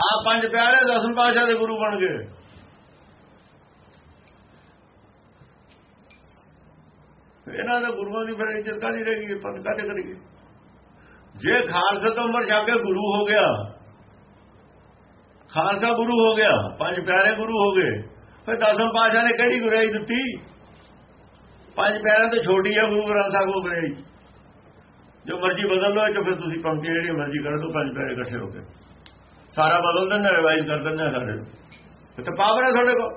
ਆ ਪੰਜ ਪਿਆਰੇ ਦਸਮ ਪਾਸ਼ਾ ਦੇ ਗੁਰੂ ਬਣ ਗਏ। ਇਹਨਾਂ ਦਾ ਗੁਰੂਆਂ ਦੀ ਫਿਰ ਇੱਜ਼ਤ ਕਾਹਦੀ ਰਹੇਗੀ ਪੰਨ ਕਾਹਦੇ ਕਰੀਏ? ਜੇ ਖਾਲਸਾ ਤੋਂ ਮਰ ਜਾ ਕੇ ਗੁਰੂ ਹੋ ਗਿਆ, ਖਾਲਸਾ ਗੁਰੂ ਹੋ ਗਿਆ, ਪੰਜ ਪਿਆਰੇ ਗੁਰੂ ਹੋ ਗਏ, ਫਿਰ ਦਸਮ ਪਾਸ਼ਾ ਨੇ ਕਿਹੜੀ ਗੁਰਾਈ ਦਿੱਤੀ? ਪੰਜ ਪੈਰਾਂ ਤੋਂ ਛੋਟੀ ਹੈ ਗੁਰੂ ਗ੍ਰੰਥ ਸਾਹਿਬ ਹੋ ਗਏ ਜੋ। ਮਰਜ਼ੀ ਬਦਲ ਲਓ ਤੇ ਫਿਰ ਤੁਸੀਂ ਪੰਕਤੀ ਜਿਹੜੀ ਮਰਜ਼ੀ ਕਰ ਦੋ ਪੰਜ ਪਿਆਰੇ ਇਕੱਠੇ ਹੋ ਕੇ। ਸਾਰਾ ਬਦਲ ਦਿੰਦੇ ਰਿਵਾਈਜ਼ ਕਰ ਦਿੰਦੇ ਸਾਡੇ ਤੇ ਪਾਵਰ ਹੈ ਤੁਹਾਡੇ ਕੋਲ।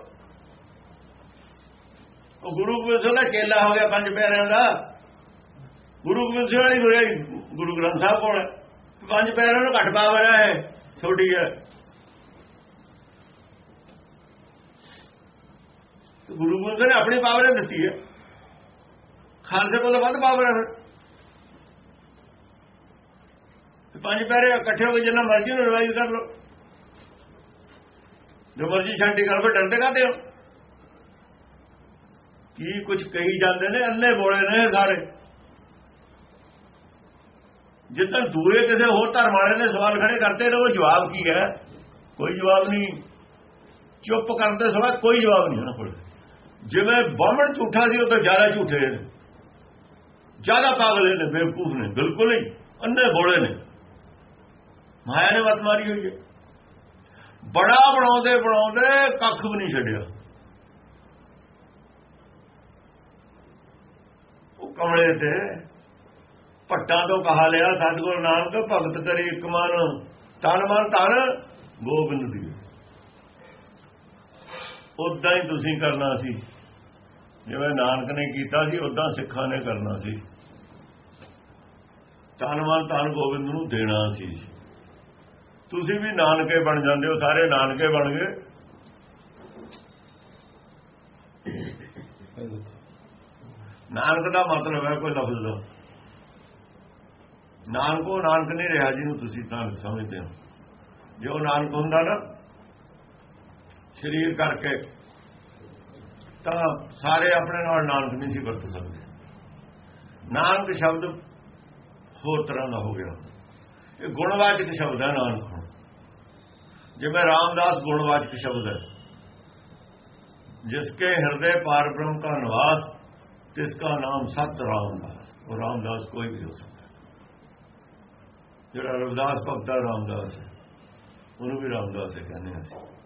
ਉਹ ਗੁਰੂ ਗੋਬਿੰਦ ਸਿੰਘ ਦਾ ਚੇਲਾ ਹੋ ਗਿਆ ਪੰਜ ਪਿਆਰਿਆਂ ਦਾ। ਗੁਰੂ ਗੋਬਿੰਦ ਸਿੰਘ ਵਾਲੀ ਗੁਰੂ ਗੁਰੂ ਗ੍ਰੰਥ ਸਾਹਿਬ ਕੋਲ। ਪੰਜ ਪਿਆਰਿਆਂ ਨੂੰ ਘੱਟ ਪਾਵਰ ਹੈ ਛੋਟੀ ਹੈ। ਗੁਰੂ ਗੋਬਿੰਦ ਸਿੰਘ ਨੇ ਆਪਣੀ ਪਾਵਰ ਦਿੱਤੀ ਹੈ। ਖਾਲਸੇ ਕੋਲ ਵੱਧ ਪਾਵਰ ਹੈ ਫਿਰ। ਪੰਜ ਪੈਰੇ ਇਕੱਠੇ ਹੋ ਕੇ ਜਿੰਨਾ ਮਰਜ਼ੀ ਨੂੰ ਰਿਵਾਈਜ਼ ਕਰ ਲਓ। ਜੋ ਮਰਜ਼ੀ ਛਾਂਟੀ ਕਰ ਫਿਰ ਡਰਦੇ ਕਾਤੇ ਹੋ? ਕੀ ਕੁਝ ਕਹੀ ਜਾਂਦੇ ਨੇ, ਅੰਨੇ ਬੋਲੇ ਨੇ ਸਾਰੇ। ਜਿੱਦਾਂ ਦੂਰੇ ਕਿਸੇ ਹੋਰ ਧਰਮ ਵਾਲੇ ਨੇ ਸਵਾਲ ਖੜੇ ਕਰਤੇ ਨੇ, ਉਹ ਜਵਾਬ ਕੀ ਹੈ? ਕੋਈ ਜਵਾਬ ਨਹੀਂ। ਚੁੱਪ ਕਰਨ ਦੇ ਸਵਾ ਕੋਈ ਜਵਾਬ ਨਹੀਂ ਉਹਨਾਂ ਕੋਲ ਜਿਵੇਂ ਬਾਹਮਣ ਝੂਠਾ ਸੀ, ਉਹ ਤਾਂ ਜ਼ਿਆਦਾ ਝੂਠੇ ਨੇ। ਜ਼ਿਆਦਾ ਪਾਗਲ ਨੇ ਬੇਵਕੂਫ ਨੇ ਬਿਲਕੁਲ ਹੀ ਅੰਨੇ ਬੋਲੇ ਨੇ ਮਾਇਆ ਨੇ ਮਤ ਮਾਰੀ ਹੋਈ ਹੈ ਬੜਾ ਬਣਾਉਂਦੇ ਬਣਾਉਂਦੇ ਕੱਖ ਵੀ ਨਹੀਂ ਛੱਡਿਆ ਉਹ ਕਮਲੇ ਤੇ ਭੱਟਾਂ ਤੋਂ ਕਹਾ ਲਿਆ ਸਤਿਗੁਰੂ ਨਾਨਕ ਭਗਤ ਕਰੀ ਇੱਕ ਮਨ ਤਨ ਮਨ ਤਨ ਗੋਬਿੰਦ ਦੀ ਉਦਾਂ ਹੀ ਤੁਸੀਂ ਕਰਨਾ ਸੀ ਜਿਵੇਂ ਨਾਨਕ ਨੇ ਕੀਤਾ ਸੀ ਉਦਾਂ ਸਿੱਖਾਂ ਨੇ ਕਰਨਾ ਸੀ। ਤਨ ਮਨ ਤਨ ਗੋਬਿੰਦ ਨੂੰ ਦੇਣਾ ਸੀ। ਤੁਸੀਂ ਵੀ ਨਾਨਕੇ ਬਣ ਜਾਂਦੇ ਹੋ, ਸਾਰੇ ਨਾਨਕੇ ਬਣ ਗਏ। ਨਾਨਕ ਦਾ ਮਤਲਬ ਹੈ ਕੋਈ ਲਫ਼ਜ਼ ਦਾ। ਨਾਨਕੋ ਨਾਨਕ ਨਹੀਂ ਰਿਹਾ ਜਿਹਨੂੰ ਤੁਸੀਂ ਨਾਨਕ ਸਮਝਦੇ ਹੋ। ਜੇ ਉਹ ਨਾਨਕ ਹੁੰਦਾ ਨਾ, ਸਰੀਰ ਕਰਕੇ ਤਾਂ ਸਾਰੇ ਆਪਣੇ ਨਾਲ ਨਾਨਕ ਨਹੀਂ ਸੀ ਵਰਤ ਸਕਦੇ। ਨਾਨਕ ਸ਼ਬਦ ਹੋਰ ਤਰ੍ਹਾਂ ਦਾ ਹੋ ਗਿਆ। ਇਹ ਗੁਣਵਾਚਕ ਸ਼ਬਦ ਹੈ ਨਾਨਕ ਹੁਣ। ਜਿਵੇਂ ਰਾਮਦਾਸ ਗੁਣਵਾਚਕ ਸ਼ਬਦ ਹੈ ਜਿਸਕੇ ਹਿਰਦੇ ਪਾਰ ਬ੍ਰਹਮ का ਨਿਵਾਸ ਤਿਸਕਾ ਨਾਮ ਸਤ ਰਾਮਦਾਸ। ਉਹ ਰਾਮਦਾਸ ਕੋਈ ਵੀ ਹੋ ਸਕਦਾ ਜਿਹੜਾ ਰਵਿਦਾਸ ਭਗਤ ਰਾਮਦਾਸ ਹੈ। ਉਹਨੂੰ ਵੀ ਰਾਮਦਾਸ ਹੀ ਕਹਿੰਦੇ ਅਸੀਂ।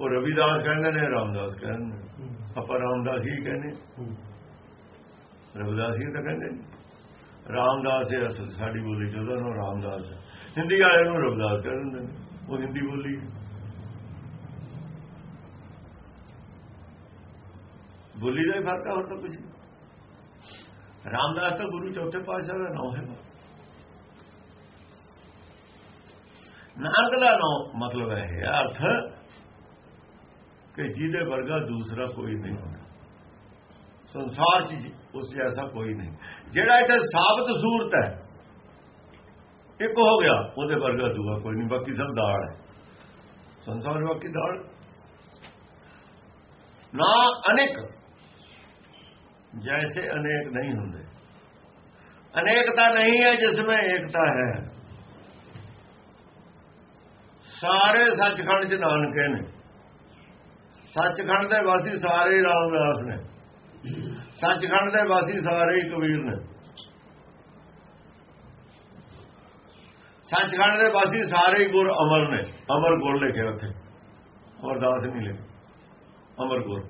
ਉਹ ਰਵਿਦਾਸ ਕਹਿੰਦੇ ਨੇ ਰਾਮਦਾਸ ਕਹਿੰਦੇ ਨੇ। ਆਪਾਂ ਰਾਮਦਾਸ ਹੀ ਕਹਿੰਦੇ। ਰਵਿਦਾਸ ਹੀ ਤਾਂ ਕਹਿੰਦੇ ਨੇ। ਰਾਮਦਾਸ ਹੈ ਅਸਲ ਸਾਡੀ ਬੋਲੀ ਚ ਉਹਦਾ ਨਾਮ ਰਾਮਦਾਸ ਹੈ। ਹਿੰਦੀ ਵਾਲਿਆਂ ਨੂੰ ਰਵਿਦਾਸ ਕਹਿੰਦੇ ਨੇ। ਉਹ ਹਿੰਦੀ ਬੋਲੀ ਬੋਲੀ ਦਾ ਹੀ ਫ਼ਰਕ ਹੈ ਹੋਰ ਤਾਂ ਕੁਝ ਨਹੀਂ। ਰਾਮਦਾਸ ਤਾਂ ਗੁਰੂ ਚੌਥੇ ਪਾਤਸ਼ਾਹ ਦਾ ਨਾਮ ਹੈ। ਨਾਨਕ ਦਾ ਨਾਮ ਮਤਲਬ ਹੈ ਇਹ ਅਰਥ ਕਿ ਜਿਹਦੇ ਵਰਗਾ ਦੂਸਰਾ ਕੋਈ ਨਹੀਂ ਹੁੰਦਾ। ਸੰਸਾਰ 'ਚ ਉਸ ਜੈਸਾ ਕੋਈ ਨਹੀਂ। ਜਿਹੜਾ ਇੱਥੇ ਸਾਬਤ ਸੂਰਤ ਹੈ, ਇੱਕ ਹੋ ਗਿਆ, ਉਹਦੇ ਵਰਗਾ ਦੂਆ ਕੋਈ ਨਹੀਂ, ਬਾਕੀ ਸਭ ਦਾਲ ਹੈ। ਸੰਸਾਰ ਬਾਕੀ ਦਾਲ ਨਾ ਅਨੇਕ। ਜੈਸੇ ਅਨੇਕ ਨਹੀਂ ਹੁੰਦੇ। ਅਨੇਕਤਾ ਨਹੀਂ ਹੈ ਜਿਸ ਵਿੱਚ ਏਕਤਾ ਹੈ। ਸਾਰੇ ਸੱਚਖੰਡ ਚ ਨਾਨਕੇ ਨੇ। ਸੱਚਖੰਡ ਦੇ ਵਾਸੀ ਸਾਰੇ ਰਾਮਦਾਸ ਨੇ। ਸੱਚਖੰਡ ਦੇ ਵਾਸੀ ਸਾਰੇ ਹੀ ਕਬੀਰ ਨੇ। ਸੱਚਖੰਡ ਦੇ ਵਾਸੀ ਸਾਰੇ ਹੀ ਗੁਰ ਅਮਰ ਨੇ। ਅਮਰ ਗੁਰ ਲਿਖਿਆ ਉੱਥੇ। ਅਮਰਦਾਸ ਨਹੀਂ ਲਿਖਿਆ ਅਮਰ ਗੁਰ।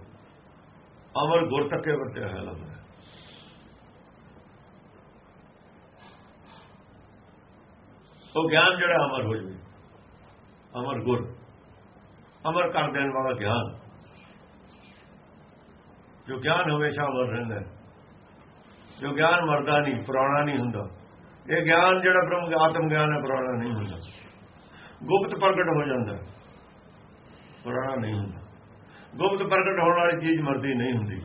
ਅਮਰ ਗੁਰ ਤੱਕੇ ਵਰਤਿਆ ਹੈ। ਲਫ਼ਜ਼ ਉਹ ਗਿਆਨ ਜਿਹੜਾ ਅਮਰ ਹੋ ਜਵੇ। ਅਮਰ ਗੁਰ। ਅਮਰ ਕਰ ਦੇਣ ਵਾਲਾ ਗਿਆਨ। ਜੋ ਗਿਆਨ ਹਮੇਸ਼ਾ ਅਮਰ ਰਹਿੰਦਾ ਜੋ ਗਿਆਨ ਮਰਦਾ ਨਹੀਂ, ਪੁਰਾਣਾ ਨਹੀਂ ਹੁੰਦਾ। ਇਹ ਗਿਆਨ ਜਿਹੜਾ ਬ੍ਰਹਮ ਆਤਮ ਗਿਆਨ ਹੈ, ਪੁਰਾਣਾ ਨਹੀਂ ਹੁੰਦਾ। ਗੁਪਤ ਪ੍ਰਗਟ ਹੋ ਜਾਂਦਾ ਪੁਰਾਣਾ ਨਹੀਂ ਹੁੰਦਾ। ਗੁਪਤ ਪ੍ਰਗਟ ਹੋਣ ਵਾਲੀ ਚੀਜ਼ ਮਰਦੀ ਨਹੀਂ ਹੁੰਦੀ।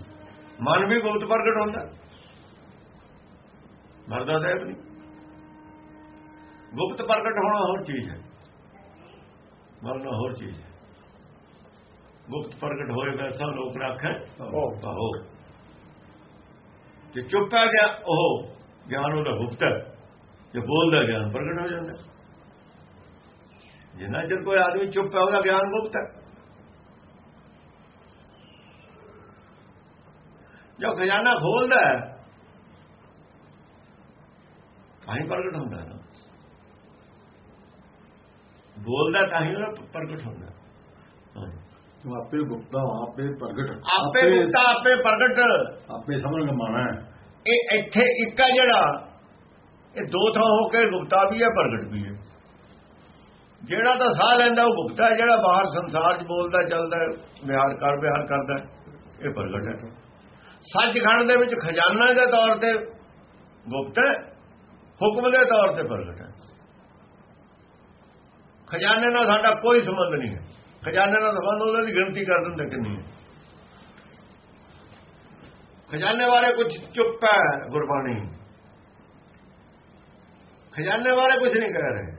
ਮਨ ਵੀ ਗੁਪਤ ਪ੍ਰਗਟ ਹੁੰਦਾ। ਮਰਦਾ ਤਾਂ ਨਹੀਂ। ਗੁਪਤ ਪ੍ਰਗਟ ਹੋਣਾ ਹੋਰ ਚੀਜ਼ ਹੈ। ਮਰਨਾ ਹੋਰ ਚੀਜ਼ ਹੈ। ਗੁਪਤ ਪ੍ਰਗਟ ਹੋਏਗਾ ਸਭ ਲੋਕ ਰੱਖੇ ਹੋ ਜੇ ਚੁੱਪ ਆ ਗਿਆ ਉਹ ਗਿਆਨ ਉਹਦਾ ਗੁਪਤ ਹੈ। ਜੇ ਬੋਲਦਾ ਗਿਆਨ ਪ੍ਰਗਟ ਹੋ ਜਾਂਦਾ। ਜਿੰਨਾ ਚਿਰ ਕੋਈ ਆਦਮੀ ਚੁੱਪ ਹੈ ਉਹਦਾ ਗਿਆਨ ਗੁਪਤ ਹੈ। ਜੋ ਖਜ਼ਾਨਾ ਖੋਲਦਾ ਹੈ ਕਾਹੀਂ ਪ੍ਰਗਟ ਹੁੰਦਾ ਨਾ। ਬੋਲਦਾ ਤਾਂ ਹੀ ਉਹ ਪ੍ਰਗਟ ਹੁੰਦਾ ਤੂੰ ਆਪੇ ਗੁਪਤਾ ਆਪੇ ਪ੍ਰਗਟ। ਆਪੇ ਗੁਪਤਾ ਆਪੇ ਪ੍ਰਗਟ। ਆਪੇ ਸਮਝ ਗਮਾਣਾ ਹੈ। ਇਹ ਇੱਥੇ ਇੱਕ ਹੈ ਜਿਹੜਾ ਇਹ ਦੋ ਥਾਂ ਹੋ ਕੇ ਗੁਪਤਾ ਵੀ ਹੈ ਪ੍ਰਗਟ ਵੀ ਹੈ। ਜਿਹੜਾ ਤਾਂ ਸਾਹ ਲੈਂਦਾ ਉਹ ਗੁਪਤਾ ਹੈ ਜਿਹੜਾ ਬਾਹਰ ਸੰਸਾਰ 'ਚ ਬੋਲਦਾ ਚੱਲਦਾ ਵਿਹਾਰ ਕਰ ਵਿਹਾਰ ਕਰਦਾ ਇਹ ਪ੍ਰਗਟ ਹੈ। ਸੱਚਖੰਡ ਦੇ ਵਿੱਚ ਖਜ਼ਾਨਾ ਦੇ ਤੌਰ ਤੇ ਗੁਪਤ ਹੈ ਹੁਕਮ ਦੇ ਤੌਰ ਤੇ ਪ੍ਰਗਟ ਹੈ। ਖਜ਼ਾਨੇ ਨਾਲ ਸਾਡਾ ਕੋਈ ਸੰਬੰਧ ਨਹੀਂ ਹੈ। ਖਜ਼ਾਨੇ ਨਾਲ ਸੰਬੰਧ ਉਹਨਾਂ ਦੀ ਗਿਣਤੀ ਕਰ ਦਿੰਦੇ ਕਿੰਨੀ ਹੈ। ਖਜ਼ਾਨੇ ਬਾਰੇ ਕੁਝ ਚੁੱਪ ਹੈ ਗੁਰਬਾਣੀ। ਖਜ਼ਾਨੇ ਬਾਰੇ ਕੁਝ ਨਹੀਂ ਕਹਿ ਰਹੇ।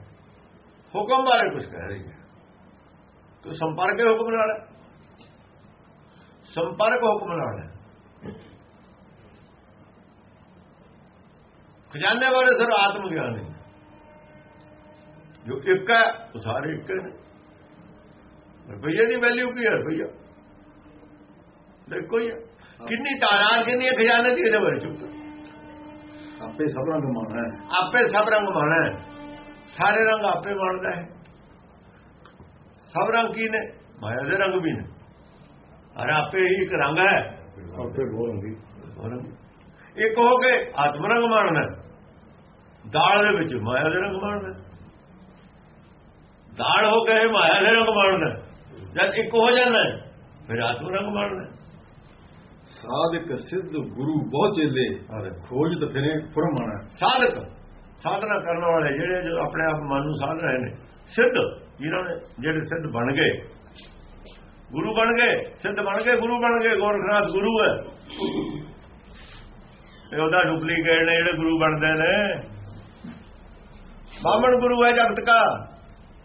ਹੁਕਮ ਬਾਰੇ ਕੁਝ ਕਹਿ ਰਹੀ ਹੈ। ਕਿ ਸੰਪਰਕ ਹੀ ਹੁਕਮ ਨਾਲ ਹੈ। ਸੰਪਰਕ ਹੁਕਮ ਨਾਲ ਹੈ। ਖਜ਼ਾਨੇ ਬਾਰੇ ਸਰ ਆਤਮ ਗਿਆਨ ਹੈ ਜੋ ਇੱਕ ਹੈ, ਉਹ ਸਾਰੇ ਇੱਕ ਨੇ। ਰੁਪਈਏ ਦੀ ਵੈਲਿਊ ਕੀ ਹੈ? ਰੁਪਈਆ। ਦੇਖੋ ਹੀ ਹੈ। ਕਿੰਨੀ ਤਾਦਾਦ ਕਿੰਨੀ ਖਜ਼ਾਨੇ ਦੀ ਇਹਦੇ ਬਾਰੇ ਚੁੱਪ ਆਪੇ ਸਭ ਰੰਗ ਮਾਣਾ ਆਪੇ ਸਭ ਰੰਗ ਮਾਣਾ ਸਾਰੇ ਰੰਗ ਆਪੇ ਮਾਣਦਾ ਹੈ। ਸਭ ਰੰਗ ਕੀ ਨੇ? ਮਾਇਆ ਦੇ ਰੰਗ ਵੀ ਨੇ। ਅਰ ਆਪੇ ਹੀ ਇੱਕ ਰੰਗ ਹੈ। ਆਪੇ ਬੋਲਣਗੇ ਹੋਰ ਇੱਕ ਹੋ ਕੇ ਆਤਮ ਰੰਗ ਮਾਣਨਾ ਦਾਲ ਦੇ ਵਿੱਚ ਮਾਇਆ ਦੇ ਰੰਗ ਮਾਣਨਾ ਦਾਲ ਹੋ ਕੇ ਮਾਇਆ ਦੇ ਰੰਗ ਮਾਣਨਾ ਜਦ ਇੱਕ ਹੋ ਜਾਂਦਾ ਫਿਰ ਆਤਮ ਰੰਗ ਮਾਣਨਾ ਸਾਧਕ ਸਿੱਧ ਗੁਰੂ ਬਹੁਤ ਚੇਲੇ ਖੋਜ ਤਾਂ ਫਿਰੇ ਫਰਮਾਣਾ ਸਾਧਕ ਸਾਧਨਾ ਕਰਨ ਵਾਲੇ ਜਿਹੜੇ ਜੋ ਆਪਣੇ ਆਪ ਮਨ ਨੂੰ ਸਾਧ ਰਹੇ ਨੇ ਸਿੱਧ ਜਿਨ੍ਹਾਂ ਨੇ ਜਿਹੜੇ ਸਿੱਧ ਬਣ ਗਏ। ਗੁਰੂ ਬਣ ਗਏ ਸਿੱਧ ਬਣ ਗਏ ਗੁਰੂ ਬਣ ਗਏ ਗੋਰਖਨਾਥ ਗੁਰੂ ਹੈ। ਇਹ ਉਹਦਾ ਡੁਪਲੀਕੇਟ ਨੇ ਜਿਹੜੇ ਗੁਰੂ ਬਣਦੇ ਨੇ। ਬਾਹਮਣ ਗੁਰੂ ਹੈ ਜਗਤ ਕਾ।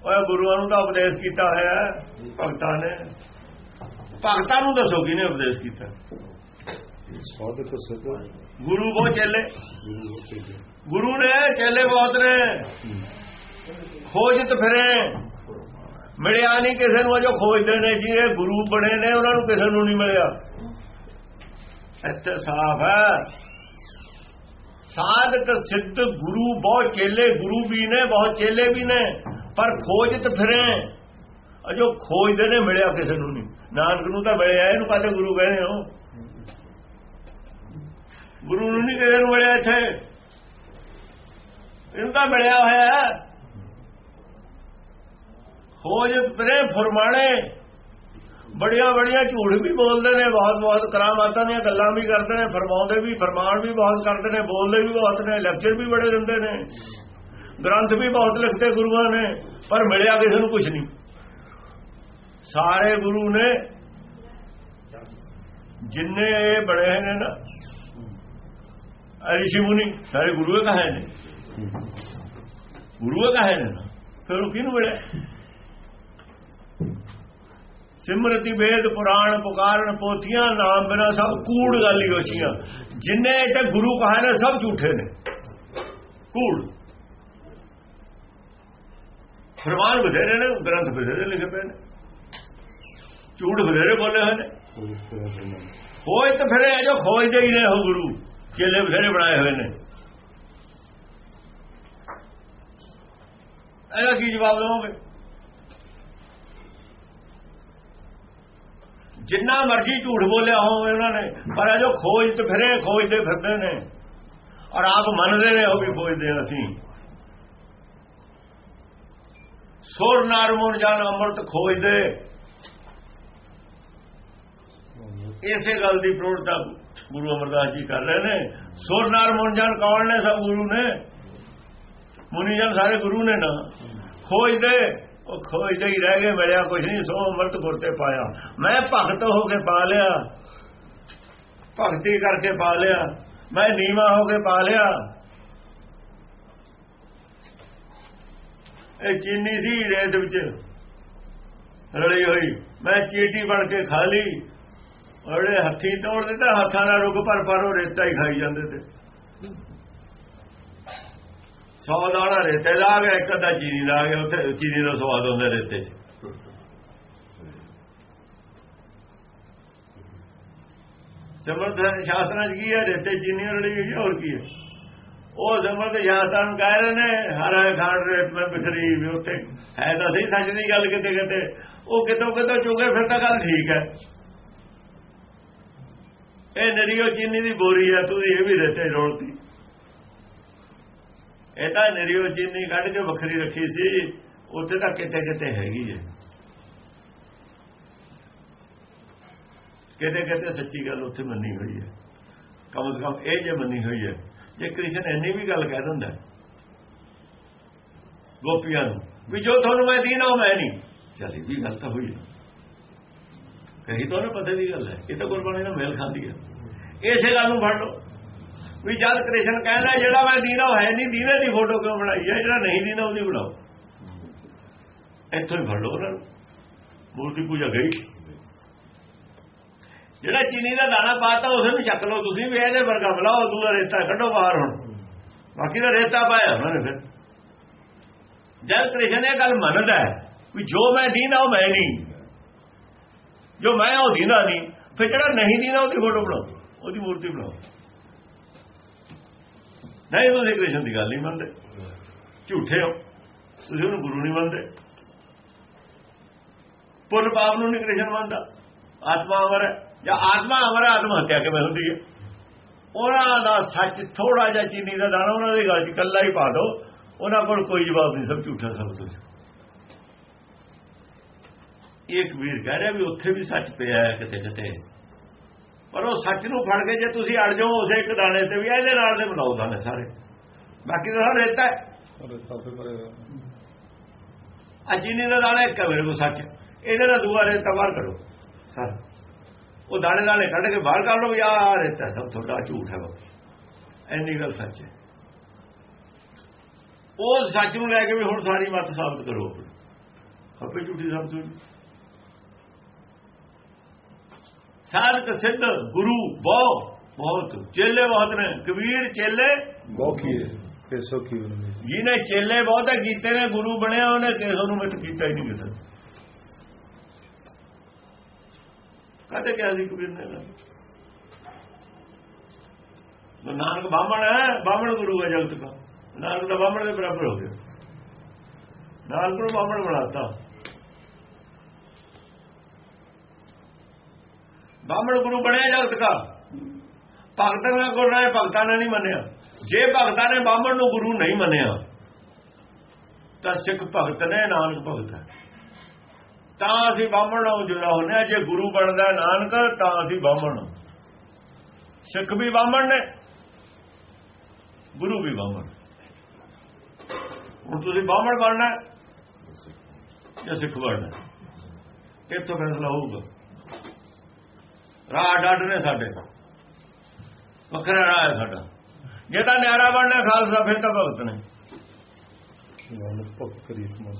ਉਹ ਗੁਰੂਆਂ ਨੂੰ ਤਾਂ ਉਪਦੇਸ਼ ਕੀਤਾ ਹੋਇਆ ਹੈ ਭਗਤਾਂ ਨੇ। ਭਗਤਾਂ ਨੂੰ ਦੱਸੋ ਕਿਹਨੇ ਉਪਦੇਸ਼ ਕੀਤਾ? ਗੁਰੂ ਬਹੁਤ ਚੇਲੇ। ਗੁਰੂ ਨੇ ਚੇਲੇ ਬਹੁਤ ਨੇ। ਖੋਜਤ ਫਿਰੇ। ਮਿਲਿਆ ਨਹੀਂ ਕਿਸੇ ਨੂੰ ਜੋ ਖੋਜਦੇ ਨੇ ਜੀ ਇਹ ਗੁਰੂ ਬਣੇ ਨੇ ਉਹਨਾਂ ਨੂੰ ਕਿਸੇ ਨੂੰ ਨਹੀਂ ਮਿਲਿਆ। ਇੱਥੇ ਸਾਫ਼ ਹੈ। ਸਾਧਕ ਸਿੱਧ ਗੁਰੂ ਬਹੁਤ ਚੇਲੇ ਗੁਰੂ ਵੀ ਨੇ ਬਹੁਤ ਚੇਲੇ ਵੀ ਨੇ। ਪਰ ਖੋਜਤ ਫਿਰੇ। ਅਜੋ ਖੋਜਦੇ ਨੇ, ਮਿਲਿਆ ਕਿਸੇ ਨੂੰ ਨਹੀਂ। ਨਾਨਕ ਨੂੰ ਤਾਂ ਮਿਲਿਆ, ਇਹਨੂੰ ਕਾਤੇ ਗੁਰੂ ਕਹਿੰਦੇ ਹੋ? ਗੁਰੂ ਨੂੰ ਨਹੀਂ ਕਿਸੇ ਨੂੰ ਮਿਲਿਆ ਇੱਥੇ। ਇਹਨੂੰ ਤਾਂ ਮਿਲਿਆ ਹੋਇਆ ਹੈ। ਖੋਜ ਪਰੇ ਫਰਮਾਣੇ। ਬੜੀਆਂ ਬੜੀਆਂ ਝੂਠ ਵੀ ਬੋਲਦੇ ਨੇ, ਬਹੁਤ ਬਹੁਤ ਕਰਾਮਾਤਾਂ ਦੀਆਂ ਗੱਲਾਂ ਵੀ ਕਰਦੇ ਨੇ, ਫਰਮਾਉਂਦੇ ਵੀ, ਫਰਮਾਨ ਵੀ ਬਹੁਤ ਕਰਦੇ ਨੇ, ਬੋਲਦੇ ਵੀ ਬਹੁਤ ਨੇ ਲੈਕਚਰ ਵੀ ਬੜੇ ਦਿੰਦੇ ਨੇ। ਗ੍ਰੰਥ ਵੀ ਬਹੁਤ ਲਿਖਦੇ ਗੁਰੂਆਂ ਨੇ, ਪਰ ਮਿਲਿਆ ਕਿਸੇ ਨੂੰ ਕੁਝ ਨਹੀਂ। ਸਾਰੇ ਗੁਰੂ ਨੇ ਜਿੰਨੇ ਇਹ ਬੜੇ ਨੇ ਨਾ ਰਿਸ਼ੀ ਮੁਨੀ, ਸਾਰੇ ਗੁਰੂ ਕਹੇ ਨੇ। ਗੁਰੂ ਕਹੇ ਨੇ ਨਾ, ਫਿਰ ਉਹ ਕਿਹਨੂੰ ਮਿਲਿਆ ਸਿਮਰਤੀ ਵੇਦ, ਪੁਰਾਣ ਪੁਕਾਰਨ ਪੋਥੀਆਂ, ਨਾਮ ਬਿਨਾ ਸਭ ਕੂੜ ਗਾਲੀ ਹੋਛੀਆਂ ਜਿੰਨੇ ਇੱਥੇ ਗੁਰੂ ਕਹੇ ਨੇ, ਸਭ ਝੂਠੇ ਨੇ। ਕੂੜ। ਫਰਮਾਨ ਬਥੇਰੇ ਨੇ, ਗ੍ਰੰਥ ਬਥੇਰੇ ਲਿਖੇ ਪਏ ਨੇ। ਝੂਠ ਬਥੇਰੇ ਬੋਲੇ ਹੋਏ ਨੇ। ਖੋਜ ਤਾਂ ਫਿਰ ਇਹ ਜੋ ਖੋਜਦੇ ਹੀ ਨੇ ਉਹ ਗੁਰੂ, ਚੇਲੇ ਬਥੇਰੇ ਬਣਾਏ ਹੋਏ ਨੇ। ਇਹਦਾ ਕੀ ਜਵਾਬ ਦਵੋਗੇ? ਜਿੰਨਾ ਮਰਜ਼ੀ ਝੂਠ ਬੋਲਿਆ ਹੋਵੇ ਉਹਨਾਂ ਨੇ, ਪਰ ਇਹ ਜੋ ਖੋਜ ਤੇ ਫਿਰੇ ਖੋਜਦੇ ਫਿਰਦੇ ਨੇ। ਔਰ ਆਪ ਮੰਨਦੇ ਨੇ ਉਹ ਵੀ ਖੋਜਦੇ ਹਾਂ ਅਸੀਂ। ਸੋਰ ਨਾਰਮੋਨ ਜਾਨ ਅੰਮ੍ਰਿਤ ਖੋਜਦੇ। ਇਸੇ ਗੱਲ ਦੀ ਪ੍ਰੋੜਤਾ ਗੁਰੂ ਅਮਰਦਾਸ ਜੀ ਕਰ ਰਹੇ ਨੇ। ਸੋਰ ਨਾਰਮੋਨ ਜਾਨ ਕੌਣ ਨੇ? ਸਭ ਗੁਰੂ ਨੇ। ਮੁਨੀ ਜਨ ਸਾਰੇ ਗੁਰੂ ਨੇ ਨਾ। ਖੋਜਦੇ, ਉਹ ਖੋਜਦੇ ਹੀ ਰਹਿ ਗਏ, ਮਿਲਿਆ ਕੁਝ ਨਹੀਂ, ਸੋ ਅੰਮ੍ਰਿਤ ਗੁਰ ਤੇ ਪਾਇਆ। ਮੈਂ ਭਗਤ ਹੋ ਕੇ ਪਾ ਲਿਆ। ਭਗਤੀ ਕਰਕੇ ਪਾ ਲਿਆ। ਮੈਂ ਨੀਵਾ ਹੋ ਕੇ ਪਾ ਲਿਆ। ਇਹ ਚੀਨੀ ਸੀ ਰੇਤ ਵਿੱਚ। ਰਲੀ ਹੋਈ। ਮੈਂ ਚੀਟੀ ਬਣ ਕੇ ਖਾ ਲਈ। ਉਹਦੇ ਹੱਥੀ ਤੋੜ ਦਿੱਤਾ, ਹੱਥਾਂ ਨਾਲ ਰੁਕ ਪਰ ਪਰ ਉਹ ਰੇਤਾ ਹੀ ਖਾਈ ਜਾਂਦੇ ਤੇ। ਸੌ ਦਾਣਾ ਰੇਤੇ ਦਾ ਆ ਗਿਆ, ਇੱਕ ਅੱਧਾ ਚੀਨੀ ਦਾ ਆ ਗਿਆ, ਉੱਥੇ ਚੀਨੀ ਦਾ ਸਵਾਦ ਹੁੰਦਾ ਰੇਤੇ 'ਚ। ਸਮਰਥ ਸ਼ਾਸਤਰਾਂ 'ਚ ਕੀ ਹੈ? ਰੇਤੇ ਚੀਨੀ ਰਲੀ ਹੋਈ ਹੋਰ ਕੀ ਹੈ? ਉਹ ਸਮਰਥ ਸ਼ਾਸਤਰਾਂ ਕਹਿ ਰਹੇ ਨੇ, ਹਰਾ ਖਾਣ ਰੇਤ ਮੈਂ ਬਿਖਰੀ ਵੀ ਉੱਥੇ। ਹੈ ਤਾਂ ਸਹੀ ਸੱਚ ਦੀ ਗੱਲ ਕਿਤੇ ਕਿਤੇ। ਉਹ ਕਿਤੋਂ ਕਿਤੋਂ ਚੁਗੇ ਫਿਰ ਤਾਂ ਗੱਲ ਠੀਕ ਹੈ। ਇਹ ਨਰੀਓ ਚੀਨੀ ਦੀ ਬੋਰੀ ਆ, ਤੂੰ ਇਹ ਵੀ ਰੇਤੇ ਰੋਲਤੀ ਇਹ ਤਾਂ ਨਰੀਓ ਚੀਨੀ ਕੱਢ ਕੇ ਵੱਖਰੀ ਰੱਖੀ ਸੀ, ਉੱਥੇ ਤਾਂ ਕਿਤੇ ਕਿਤੇ ਹੈਗੀ ਹੈ। ਕਿਤੇ ਕਿਤੇ ਸੱਚੀ ਗੱਲ ਉੱਥੇ ਮੰਨੀ ਹੋਈ ਹੈ। ਕਮ ਸੇ ਕਮ ਇਹ ਜੇ ਮੰਨੀ ਹੋਈ ਹੈ। ਜੇ ਕ੍ਰਿਸ਼ਨ ਇੰਨੀ ਵੀ ਗੱਲ ਕਹਿ ਦਿੰਦਾ ਗੋਪੀਆਂ ਨੂੰ ਵੀ ਜੋ ਤੁਹਾਨੂੰ ਮੈਂ ਦੀਨਾ ਉਹ ਮੈਂ ਨਹੀਂ। ਚਲੀ ਵੀ ਗੱਲ ਤਾਂ ਹੋਈ ਕਹੀ ਤਾਂ ਪਤਾ ਦੀ ਗੱਲ ਹੈ। ਇਹ ਤਾਂ ਗੁਰਬਾਣੀ ਨਾਲ ਮੇਲ ਖਾਂਦੀ ਹੈ ਇਸੇ ਗੱਲ ਨੂੰ ਫੜ ਲਓ। ਵੀ ਜਦ ਕ੍ਰਿਸ਼ਨ ਕਹਿੰਦਾ ਜਿਹੜਾ ਮੈਂ ਦੀਨਾ ਉਹ ਹੈ ਨਹੀਂ, ਦੀਨੇ ਦੀ ਫੋਟੋ ਕਿਉਂ ਬਣਾਈ ਹੈ? ਜਿਹੜਾ ਨਹੀਂ ਦੀਨਾ ਉਹਦੀ ਬਣਾਓ। ਇੱਥੋਂ ਹੀ ਫੜ ਲਓ ਉਹਨਾਂ ਨੂੰ। ਮੂਰਤੀ ਪੂਜਾ ਗਈ। ਜਿਹੜਾ ਚੀਨੀ ਦਾ ਦਾਣਾ ਪਾਤਾ, ਉਸ ਨੂੰ ਚੱਕ ਲਓ ਤੁਸੀਂ ਵੀ, ਇਹਦੇ ਵਰਗਾ ਬਲਾਓ ਦੂਆ ਰੇਤਾ ਕੱਢੋ ਬਾਹਰ ਹੁਣ। ਬਾਕੀ ਦਾ ਰੇਤਾ ਪਾਇਆ ਉਹਨਾਂ ਨੇ ਫਿਰ। ਜਦ ਕ੍ਰਿਸ਼ਨ ਇਹ ਗੱਲ ਮੰਨਦਾ ਹੈ ਵੀ ਜੋ ਮੈਂ ਦੀਨਾ, ਉਹ ਮੈਂ ਨਹੀਂ। ਜੋ ਮੈਂ ਉਹ ਦੀਨਾ ਨਹੀਂ। ਫਿਰ ਜਿਹੜਾ ਨਹੀਂ ਦੀਨਾ, ਉਹਦੀ ਫੋਟੋ ਬਣਾਓ। ਉਹਦੀ ਮੂਰਤੀ ਬਣਾਓ। ਨਹੀਂ, ਤੁਸੀਂ ਕ੍ਰਿਸ਼ਨ ਦੀ ਗੱਲ ਨਹੀਂ ਮੰਨਦੇ। ਝੂਠੇ ਹੋ। ਤੁਸੀਂ ਉਹਨੂੰ ਗੁਰੂ ਨਹੀਂ ਮੰਨਦੇ। ਪੁੰਨ ਪਾਪ ਨੂੰ ਨਹੀਂ ਕ੍ਰਿਸ਼ਨ ਮੰਨਦਾ। ਆਤਮਾ ਅਮਰ ਹੈ। ਜਾਂ ਆਤਮਾ ਅਮਰ ਆਤਮਾ ਹੱਤਿਆ ਕਿਵੇਂ ਹੁੰਦੀ ਹੈ? ਉਹਨਾਂ ਦਾ ਸੱਚ ਥੋੜਾ ਜਿਹਾ ਚੀਨੀ ਦਾ ਦਾਣਾ ਉਹਨਾਂ ਦੀ ਗੱਲ 'ਚ ਕੱਲਾ ਹੀ ਪਾ ਦਿਓ ਉਹਨਾਂ ਕੋਲ ਕੋਈ ਜਵਾਬ ਨਹੀਂ ਸਭ ਝੂਠਾ ਸਭ ਕੁਝ ਇਹ ਕਬੀਰ ਕਹਿ ਰਿਹਾ ਵੀ ਉੱਥੇ ਵੀ ਸੱਚ ਪਿਆ ਹੈ ਕਿਤੇ ਕਿਤੇ। ਪਰ ਉਹ ਸੱਚ ਨੂੰ ਫੜ ਕੇ ਜੇ ਤੁਸੀਂ ਅੜ ਜਾਓ ਉਸੇ ਇੱਕ ਦਾਣੇ ਤੇ ਵੀ ਇਹਦੇ ਨਾਲ ਦੇ ਬਣਾਓ ਦਾਣੇ ਸਾਰੇ। ਬਾਕੀ ਤਾਂ ਸਾਰਾ ਰੇਤਾ ਹੈ। ਅਜੀਨੀ ਦਾ ਦਾਣਾ ਇੱਕ ਹੈ ਮੇਰੇ ਕੋਲ ਸੱਚ। ਇਹਦੇ ਨਾਲ ਦੂਆ ਰੇਤਾ ਬਾਹਰ ਕਰੋ। ਸਰ। ਉਹ ਦਾਣੇ ਦਾਣੇ ਕੱਢ ਕੇ ਬਾਹਰ ਕਰ ਲਓ ਯਾਰ ਰੇਤਾ ਸਭ ਤੁਹਾਡਾ ਝੂਠ ਹੈ ਬਾਬਾ। ਐਨੀ ਗੱਲ ਸੱਚ ਹੈ। ਉਹ ਸੱਚ ਨੂੰ ਲੈ ਕੇ ਵੀ ਹੁਣ ਸਾਰੀ ਮਤ ਸਾਬਤ ਕਰੋ ਆਪੇ ਝੂਠੀ ਸਾਬਤ ਹੋਈ। ਸਾਧਕ ਸਿੱਧ ਗੁਰੂ ਬਹੁ ਬਹੁਤ ਚੇਲੇ ਬਹੁਤ ਨੇ। ਕਬੀਰ ਚੇਲੇ ਮੌਕੀ ਹੈ? ਸੋਖੀ ਹੋਣੀ ਜਿਹਨੇ ਚੇਲੇ ਬਹੁਤੇ ਕੀਤੇ ਨੇ ਗੁਰੂ ਬਣਿਆ ਉਹਨੇ ਕਿਸੇ ਨੂੰ ਮਿੱਤ ਕੀਤਾ ਹੀ ਨਹੀਂ ਕਿਸੇ ਨੂੰ। ਕਦੇ ਕਿਹਾ ਸੀ ਕਬੀਰ ਨੇ ਨਾ। ਨਾਨਕ ਬਾਹਮਣ ਹੈ, ਬਾਹਮਣ ਗੁਰੂ ਹੈ ਜਗਤ ਦਾ। ਨਾਨਕ ਦਾ ਬਾਹਮਣ ਦੇ ਬਰਾਬਰ ਹੋ ਗਿਆ। ਨਾਨਕ ਨੂੰ ਬਾਹਮਣ ਬਣਾਤਾ। ਬਾਹਮਣ ਗੁਰੂ ਬਣਿਆ ਜਗਤ ਦਾ। ਭਗਤਾਂ ਦਾ ਗੁਰੂ ਨੇ ਭਗਤਾਂ ਨੇ ਨਹੀਂ ਮੰਨਿਆ। ਜੇ ਭਗਤਾਂ ਨੇ ਬਾਹਮਣ ਨੂੰ ਗੁਰੂ ਨਹੀਂ ਮੰਨਿਆ, ਤਾਂ ਸਿੱਖ ਭਗਤ ਨੇ ਨਾਨਕ ਭਗਤ ਹੈ। ਤਾਂ ਅਸੀਂ ਬਾਹਮਣ ਨਾਲ ਜੁੜਾ ਹੁੰਦੇ ਹਾਂ। ਜੇ ਗੁਰੂ ਬਣਦਾ ਨਾਨਕ, ਤਾਂ ਅਸੀਂ ਬਾਹਮਣ ਸਿੱਖ ਵੀ ਬਾਹਮਣ ਨੇ, ਗੁਰੂ ਵੀ ਬਾਹਮਣ। ਹੁਣ ਤੁਸੀਂ ਬਾਹਮਣ ਬਣਨਾ ਜਾਂ ਸਿੱਖ ਬਣਨਾ ਹੈ? ਕਿੱਥੋਂ ਫੈਸਲਾ ਹੋਊਗਾ। ਰਾਹ ਡੱਡ ਨੇ ਸਾਡੇ ਵੱਖਰਾ ਰਾਹ ਹੈ ਸਾਡਾ। ਜੇ ਤਾਂ ਨਿਆਰਾ ਬਣਨਾ ਖਾਲਸਾ ਫਿਰ ਤਾਂ ਭਗਤ ਨੇ। ਗੱਲ ਕਰੀ ਸਮਝ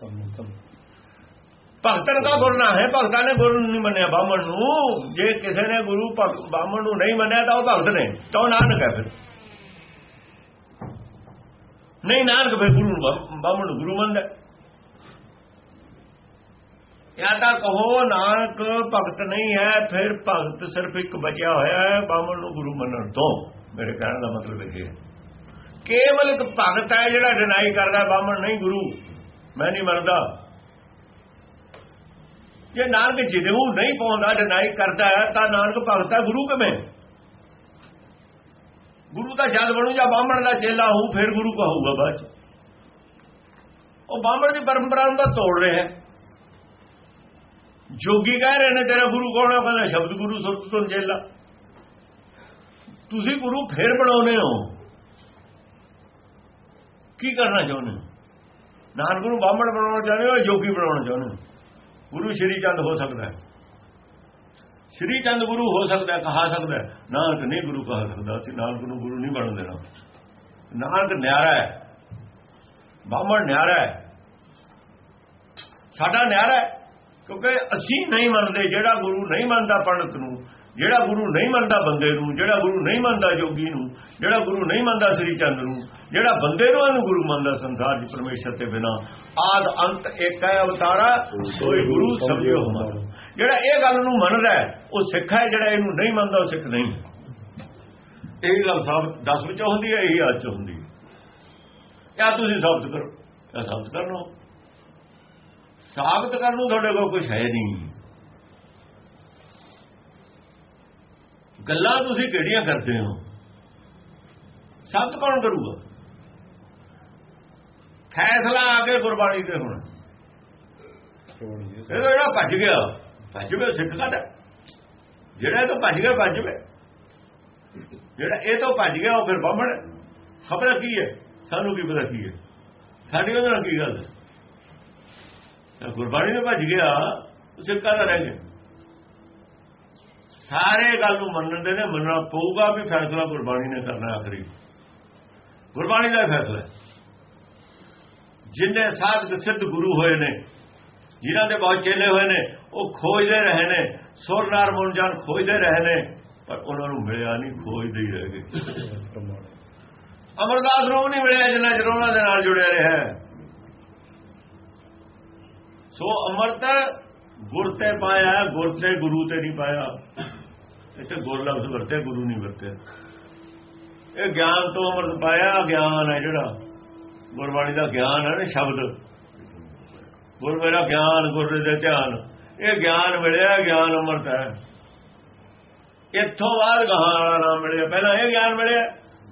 ਤਮ ਭਗਤਨ ਦਾ ਗੁਰੂ ਨਾ ਹੈ, ਭਗਤਾਂ ਨੇ ਗੁਰੂ ਨੂੰ ਨਹੀਂ ਮੰਨਿਆ, ਬਾਹਮਣ ਨੂੰ। ਜੇ ਕਿਸੇ ਨੇ ਗੁਰੂ ਭਗ- ਬਾਹਮਣ ਨੂੰ ਨਹੀਂ ਮੰਨਿਆ ਤਾਂ ਉਹ ਭਗਤ ਨੇ, ਤਾਂ ਉਹ ਨਾਨਕ ਹੈ ਫਿਰ। ਨਹੀਂ, ਨਾਨਕ ਫਿਰ ਗੁਰੂ ਨੂੰ ਬਾਹਮਣ ਨੂੰ ਗੁਰੂ ਮੰਨਦਾ ਜਾਂ ਤਾਂ ਕਹੋ, ਨਾਨਕ ਭਗਤ ਨਹੀਂ ਹੈ, ਫਿਰ ਭਗਤ ਸਿਰਫ ਇੱਕ ਬਚਿਆ ਹੋਇਆ ਹੈ, ਬਾਹਮਣ ਨੂੰ ਗੁਰੂ ਮੰਨਣ ਤੋਂ। ਮੇਰੇ ਕਹਿਣ ਦਾ ਮਤਲਬ ਇਹ ਹੈ। ਕੇਵਲ ਇੱਕ ਭਗਤ ਹੈ ਜਿਹੜਾ ਡਿਨਾਈ ਕਰਦਾ ਬਾਹਮਣ ਨਹੀਂ ਗੁਰੂ। ਮੈਂ ਨਹੀਂ ਮੰਨਦਾ। ਜੇ ਨਾਨਕ ਜਿਹਨੂੰ ਨਹੀਂ ਪਾਉਂਦਾ ਡਿਨਾਈ ਕਰਦਾ ਹੈ, ਤਾਂ ਨਾਨਕ ਭਗਤਾ ਗੁਰੂ ਕਿਵੇਂ? ਗੁਰੂ ਦਾ ਜਦ ਬਣੂ ਜਾਂ ਬਾਹਮਣ ਦਾ ਚੇਲਾ ਹੋਊ, ਫਿਰ ਗੁਰੂ ਕਹੂਗਾ ਬਾਅਦ ਚ। ਉਹ ਬਾਹਮਣ ਦੀ ਪਰੰਪਰਾ ਨੂੰ ਤੋੜ ਰਿਹਾ ਜੋਗੀ ਕਹਿ ਰਹੇ ਨੇ, ਤੇਰਾ ਗੁਰੂ ਕੌਣ ਹੈ? ਕਹਿੰਦਾ ਸ਼ਬਦ ਗੁਰੂ, ਸੁਰਤ ਤੋਂ ਚੇਲਾ। ਤੁਸੀਂ ਗੁਰੂ ਫੇਰ ਬਣਾਉਨੇ ਹੋ। ਕੀ ਕਰਨਾ ਚਾਹੁੰਦੇ ਹੋ? ਨਾਨਕ ਨੂੰ ਬਾਹਮਣ ਬਣਾਉਣਾ ਚਾਹੁੰਦੇ ਹੋ ਜਾਂ ਜੋਗੀ ਬਣਾਉਣਾ ਚਾਹੁੰਦੇ ਹੋ? ਗੁਰੂ ਸ਼੍ਰੀ ਚੰਦ ਹੋ ਸਕਦਾ ਹੈ। ਸ਼੍ਰੀ ਚੰਦ ਗੁਰੂ ਹੋ ਸਕਦਾ ਕਹਾ ਸਕਦਾ ਹੈ। ਨਾਨਕ ਨਹੀਂ ਗੁਰੂ ਕਹਾ ਸਕਦਾ, ਅਸੀਂ ਨਾਨਕ ਨੂੰ ਗੁਰੂ ਨਹੀਂ ਬਣਨ ਦੇਣਾ। ਨਾਨਕ ਨਿਆਰਾ ਹੈ। ਬਾਹਮਣ ਨਿਆਰਾ ਹੈ। ਸਾਡਾ ਨਿਆਰਾ ਹੈ, ਕਿਉਂਕਿ ਅਸੀਂ ਨਹੀਂ ਮੰਨਦੇ, ਜਿਹੜਾ ਗੁਰੂ ਨਹੀਂ ਮੰਨਦਾ ਪੰਡਤ ਨੂੰ, ਜਿਹੜਾ ਗੁਰੂ ਨਹੀਂ ਮੰਨਦਾ ਬੰਦੇ ਨੂੰ, ਜਿਹੜਾ ਗੁਰੂ ਨਹੀਂ ਮੰਨਦਾ ਜੋਗੀ ਨੂੰ, ਜਿਹੜਾ ਗੁਰੂ ਨਹੀਂ ਮੰਨਦਾ ਸ੍ਰੀ ਚੰਦ ਨੂੰ ਜਿਹੜਾ ਬੰਦੇ ਨੂੰ ਇਹਨੂੰ ਗੁਰੂ ਮੰਨਦਾ ਸੰਸਾਰ ਦੀ ਪਰਮੇਸ਼ਰ ਤੇ ਬਿਨਾ, ਆਦ ਅੰਤ ਇੱਕ ਹੈ ਅਵਤਾਰਾ, ਕੋਈ ਗੁਰੂ ਸਮਝਿਓ ਹਮਾਰਾ। ਜਿਹੜਾ ਇਹ ਗੱਲ ਨੂੰ ਮੰਨਦਾ ਉਹ ਸਿੱਖ ਹੈ, ਜਿਹੜਾ ਇਹਨੂੰ ਨਹੀਂ ਮੰਨਦਾ, ਉਹ ਸਿੱਖ ਨਹੀਂ ਇਹ ਗੱਲ ਸਾਬਤ 10 ਵਿੱਚੋਂ ਹੁੰਦੀ ਹੈ, ਇਹੀ ਅੱਜ ਹੁੰਦੀ ਹੈ। ਜਾਂ ਤੁਸੀਂ ਸਾਬਤ ਕਰੋ। ਜਾਂ ਸਾਬਤ ਕਰ ਲਓ ਸਾਬਤ ਕਰਨ ਨੂੰ ਤੁਹਾਡੇ ਕੋਲ ਕੁਝ ਹੈ ਨਹੀਂ। ਗੱਲਾਂ ਤੁਸੀਂ ਕਿਹੜੀਆਂ ਕਰਦੇ ਹੋ? ਸਾਬਤ ਕੌਣ ਕਰੂਗਾ? ਫੈਸਲਾ ਆ ਕੇ ਗੁਰਬਾਣੀ ਤੇ ਹੋਣਾ। ਛੋੜੀਏ ਇਹ ਜਿਹੜਾ ਭੱਜ ਗਿਆ ਭੱਜ ਗਿਆ, ਸਿੱਖ ਕਹਦਾ ਜਿਹੜਾ ਇਹ ਤੋਂ ਭੱਜ ਗਿਆ ਭੱਜ ਗਿਆ। ਜਿਹੜਾ ਇਹ ਤੋਂ ਭੱਜ ਗਿਆ, ਉਹ ਫਿਰ ਬਾਹਮਣ ਖਬਰ ਕੀ ਹੈ? ਸਾਨੂੰ ਕੀ ਪਤਾ ਕੀ ਹੈ? ਸਾਡੀ ਉਹਦੇ ਨਾਲ ਕੀ ਗੱਲ ਹੈ? ਗੁਰਬਾਣੀ ਤੋਂ ਭੱਜ ਗਿਆ, ਉਹ ਸਿੱਖਾਂ ਦਾ ਰਹਿ ਗਿਆ। ਸਾਰੇ ਗੱਲ ਨੂੰ ਮੰਨਣ ਦੇ ਨੇ, ਮੰਨਣਾ ਪਊਗਾ ਵੀ ਫੈਸਲਾ ਗੁਰਬਾਣੀ ਨੇ ਕਰਨਾ ਆਖਰੀ। ਗੁਰਬਾਣੀ ਦਾ ਹੀ ਫੈਸਲਾ ਹੈ। ਜਿੰਨੇ ਸਾਧਕ ਸਿੱਧ ਗੁਰੂ ਹੋਏ ਨੇ, ਜਿਨ੍ਹਾਂ ਦੇ ਬਹੁਤ ਚੇਲੇ ਹੋਏ ਨੇ, ਉਹ ਖੋਜਦੇ ਰਹੇ ਨੇ ਸੁਰ ਨਾਰ ਮਨ ਜਾਨ ਖੋਜਦੇ ਰਹੇ ਨੇ, ਪਰ ਉਹਨਾਂ ਨੂੰ ਮਿਲਿਆ ਨਹੀਂ, ਖੋਜਦੇ ਹੀ ਰਹਿ ਗਏ। ਅਮਰਦਾਸ ਨੂੰ ਨਹੀਂ ਮਿਲਿਆ ਜਿੰਨਾ ਚਿਰ ਉਹਨਾਂ ਦੇ ਨਾਲ ਜੁੜਿਆ ਰਿਹਾ ਸੋ ਅਮਰਤ ਗੁਰ ਤੇ ਪਾਇਆ, ਗੁਰ ਤੇ ਗੁਰੂ ਤੇ ਨਹੀਂ ਪਾਇਆ। ਇੱਥੇ ਗੁਰ ਲਫ਼ਜ਼ ਵਰਤੇ, ਗੁਰੂ ਨਹੀਂ ਵਰਤੇ। ਇਹ ਗਿਆਨ ਤੋਂ ਅਮਰਤ ਪਾਇਆ, ਗਿਆਨ ਹੈ ਜਿਹੜਾ। ਗੁਰਬਾਣੀ ਦਾ ਗਿਆਨ ਹੈ ਨਾ ਸ਼ਬਦ। ਗੁਰ ਮੇਰਾ ਗਿਆਨ, ਗੁਰ ਦੇ ਧਿਆਨ। ਇਹ ਗਿਆਨ ਮਿਲਿਆ, ਗਿਆਨ ਅਮਰਤ ਹੈ। ਇੱਥੋਂ ਬਾਅਦ ਗਾਹਾਂ ਵਾਲਾ ਨਾਮ ਮਿਲਿਆ। ਪਹਿਲਾਂ ਇਹ ਗਿਆਨ ਮਿਲਿਆ,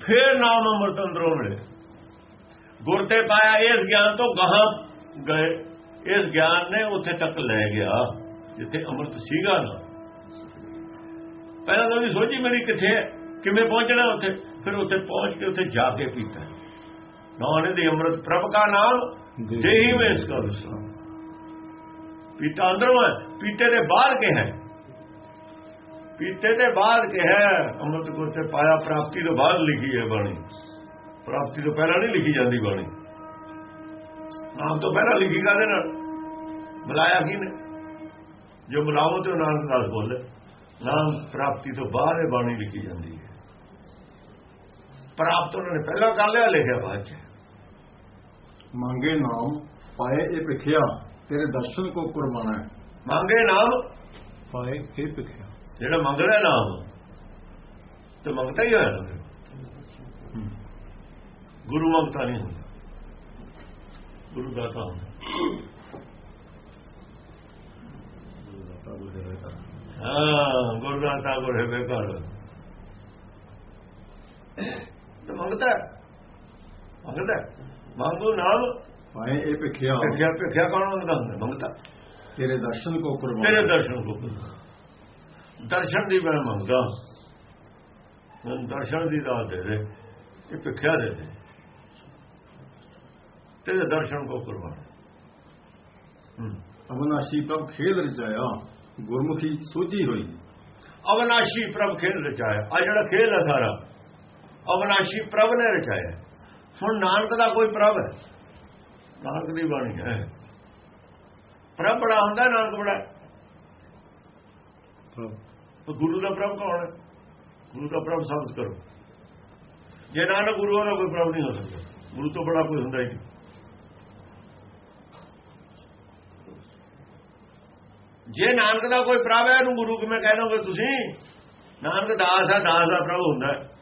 ਫਿਰ ਨਾਮ ਅਮਰਤ ਅੰਦਰੋਂ ਮਿਲਿਆ। ਗੁਰ ਤੇ ਪਾਇਆ ਇਸ ਗਿਆਨ ਤੋਂ ਗਾਹਾਂ ਗਏ। ਇਸ ਗਿਆਨ ਨੇ ਉੱਥੇ ਤੱਕ ਲੈ ਗਿਆ, ਜਿੱਥੇ ਅਮਰਤ ਸੀਗਾ ਨਾ। ਪਹਿਲਾਂ ਤਾਂ ਉਹਦੀ ਸੋਚੀ ਮੇਰੀ ਕਿੱਥੇ ਹੈ ਕਿਵੇਂ ਪਹੁੰਚਣਾ ਉੱਥੇ? ਫਿਰ ਉੱਥੇ ਪਹੁੰਚ ਕੇ ਉੱਥੇ ਜਾ ਕੇ ਪੀਤਾ। ਨਾਨੇ ਦੇ ਅੰਮ੍ਰਿਤ ਪ੍ਰਭ ਕਾ ਨਾਮ ਦੇਹੀ ਵਿੱਚ ਇਸ ਕਾ ਵਿਸਰਾਮ। ਪੀਤਾ ਅੰਦਰੋਂ ਹੈ ਪੀਤੇ ਦੇ ਬਾਅਦ ਕੇ ਹੈ। ਪੀਤੇ ਦੇ ਬਾਅਦ ਕੇ ਹੈ ਅੰਮ੍ਰਿਤ ਗੁਰ ਤੇ ਪਾਇਆ ਪ੍ਰਾਪਤੀ ਤੋਂ ਬਾਅਦ ਲਿਖੀ ਹੈ ਬਾਣੀ। ਪ੍ਰਾਪਤੀ ਤੋਂ ਪਹਿਲਾਂ ਨਹੀਂ ਲਿਖੀ ਜਾਂਦੀ ਬਾਣੀ। ਨਾਮ ਤੋਂ ਪਹਿਲਾਂ ਲਿਖੀ ਕਾਦੇ ਨਾਲ? ਬੁਲਾਇਆ ਕੀ ਨੇ ਜੋ ਬੁਲਾਵੋ ਤੇ ਨਾਮ ਦਾਸ ਬੋਲੇ। ਨਾਮ ਪ੍ਰਾਪਤੀ ਤੋਂ ਬਾਅਦ ਇਹ ਬਾਣੀ ਲਿਖੀ ਜਾਂਦੀ ਹੈ। ਪ੍ਰਾਪਤ ਉਹਨਾਂ ਨੇ ਪਹਿਲਾਂ ਕਰ ਲਿਆ ਲਿਖਿਆ ਬਾਅਦ ਚ। ਮੰਗੇ ਨਾਮ ਪਾਏ ਇਹ ਭਿਖਿਆ ਤੇਰੇ ਦਰਸ਼ਨ ਕੋ ਕੁਰਬਾਨਾ ਮੰਗੇ ਨਾਮ? ਪਾਏ ਇਹ ਪਿਖਿਆ ਜਿਹੜਾ ਮੰਗਦਾ ਨਾਮ ਤੇ ਮੰਗਦਾ ਹੀ ਹੋਇਆ ਨਾ ਗੁਰੂ ਮੰਗਤਾ ਨਹੀਂ ਹੁੰਦਾ। ਗੁਰੂ ਦਾਤਾ ਹੁੰਦਾ। ਹਾਂ ਗੁਰੂ ਦਾਤਾ ਗੁਰ ਹੈ ਬੇਕਾਰ ਤੇ ਮੰਗਦਾ। ਮੰਗਦਾ। ਮੰਗੂ ਨਾਮ? ਪਾਏ ਇਹ ਭਿਖਿਆ ਭਿਖਿਆ ਭਿਖਿਆ ਕੌਣ ਮੰਗਦਾ ਹੁੰਦਾ? ਮੰਗਦਾ। ਤੇਰੇ ਦਰਸ਼ਨ ਕੋ ਕੁਰਬਾਨਾ। ਤੇਰੇ ਦਰਸ਼ਨ ਕੋ ਦਰਸ਼ਨ ਦੀ ਮੈਂ ਮੰਗਦਾ। ਮੈਨੂੰ ਦਰਸ਼ਨ ਦੀ ਦਾਤ ਦੇ ਦੇ। ਇਹ ਭਿਖਿਆ ਦੇ ਦੇ। ਤੇਰੇ ਦਰਸ਼ਨ ਕੋ ਕੁਰਬਾਨ। ਅਵਨਾਸ਼ੀ ਪ੍ਰਭ ਖੇਲ ਰਚਾਇਆ। ਗੁਰਮੁਖੀ ਸੋਝੀ ਹੋਈ। ਅਵਨਾਸ਼ੀ ਪ੍ਰਭ ਖੇਲ ਰਚਾਇਆ। ਆ ਜਿਹੜਾ ਖੇਲ ਹੈ ਸਾਰਾ ਅਵਨਾਸ਼ੀ ਪ੍ਰਭ ਨੇ ਰਚਾਇਆ। ਹੁਣ ਨਾਨਕ ਦਾ ਕੋਈ ਪ੍ਰਭ ਹੈ? ਨਾਨਕ ਦੀ ਬਾਣੀ ਹੈ। ਪ੍ਰਭ ਬੜਾ ਹੁੰਦਾ ਨਾਨਕ ਬੜਾ। ਉਹ ਗੁਰੂ ਦਾ ਪ੍ਰਭ ਕੌਣ ਹੈ? ਗੁਰੂ ਦਾ ਪ੍ਰਭ ਸਾਬਤ ਕਰੋ। ਜੇ ਨਾਨਕ ਗੁਰੂ ਦਾ ਕੋਈ ਪ੍ਰਭ ਨਹੀਂ ਹੋ ਸਕਦਾ। ਗੁਰੂ ਤੋਂ ਬੜਾ ਕੋਈ ਹੁੰਦਾ ਹੀ ਨਹੀਂ। ਜੇ ਨਾਨਕ ਦਾ ਕੋਈ ਪ੍ਰਭ ਹੈ ਇਹਨੂੰ ਗੁਰੂ ਕਿਵੇਂ ਕਹਿ ਦੋਗੇ ਤੁਸੀਂ? ਨਾਨਕ ਦਾਸ ਹੈ ਦਾਸ ਦਾ ਪ੍ਰਭ ਹੁੰਦਾ ਹੈ।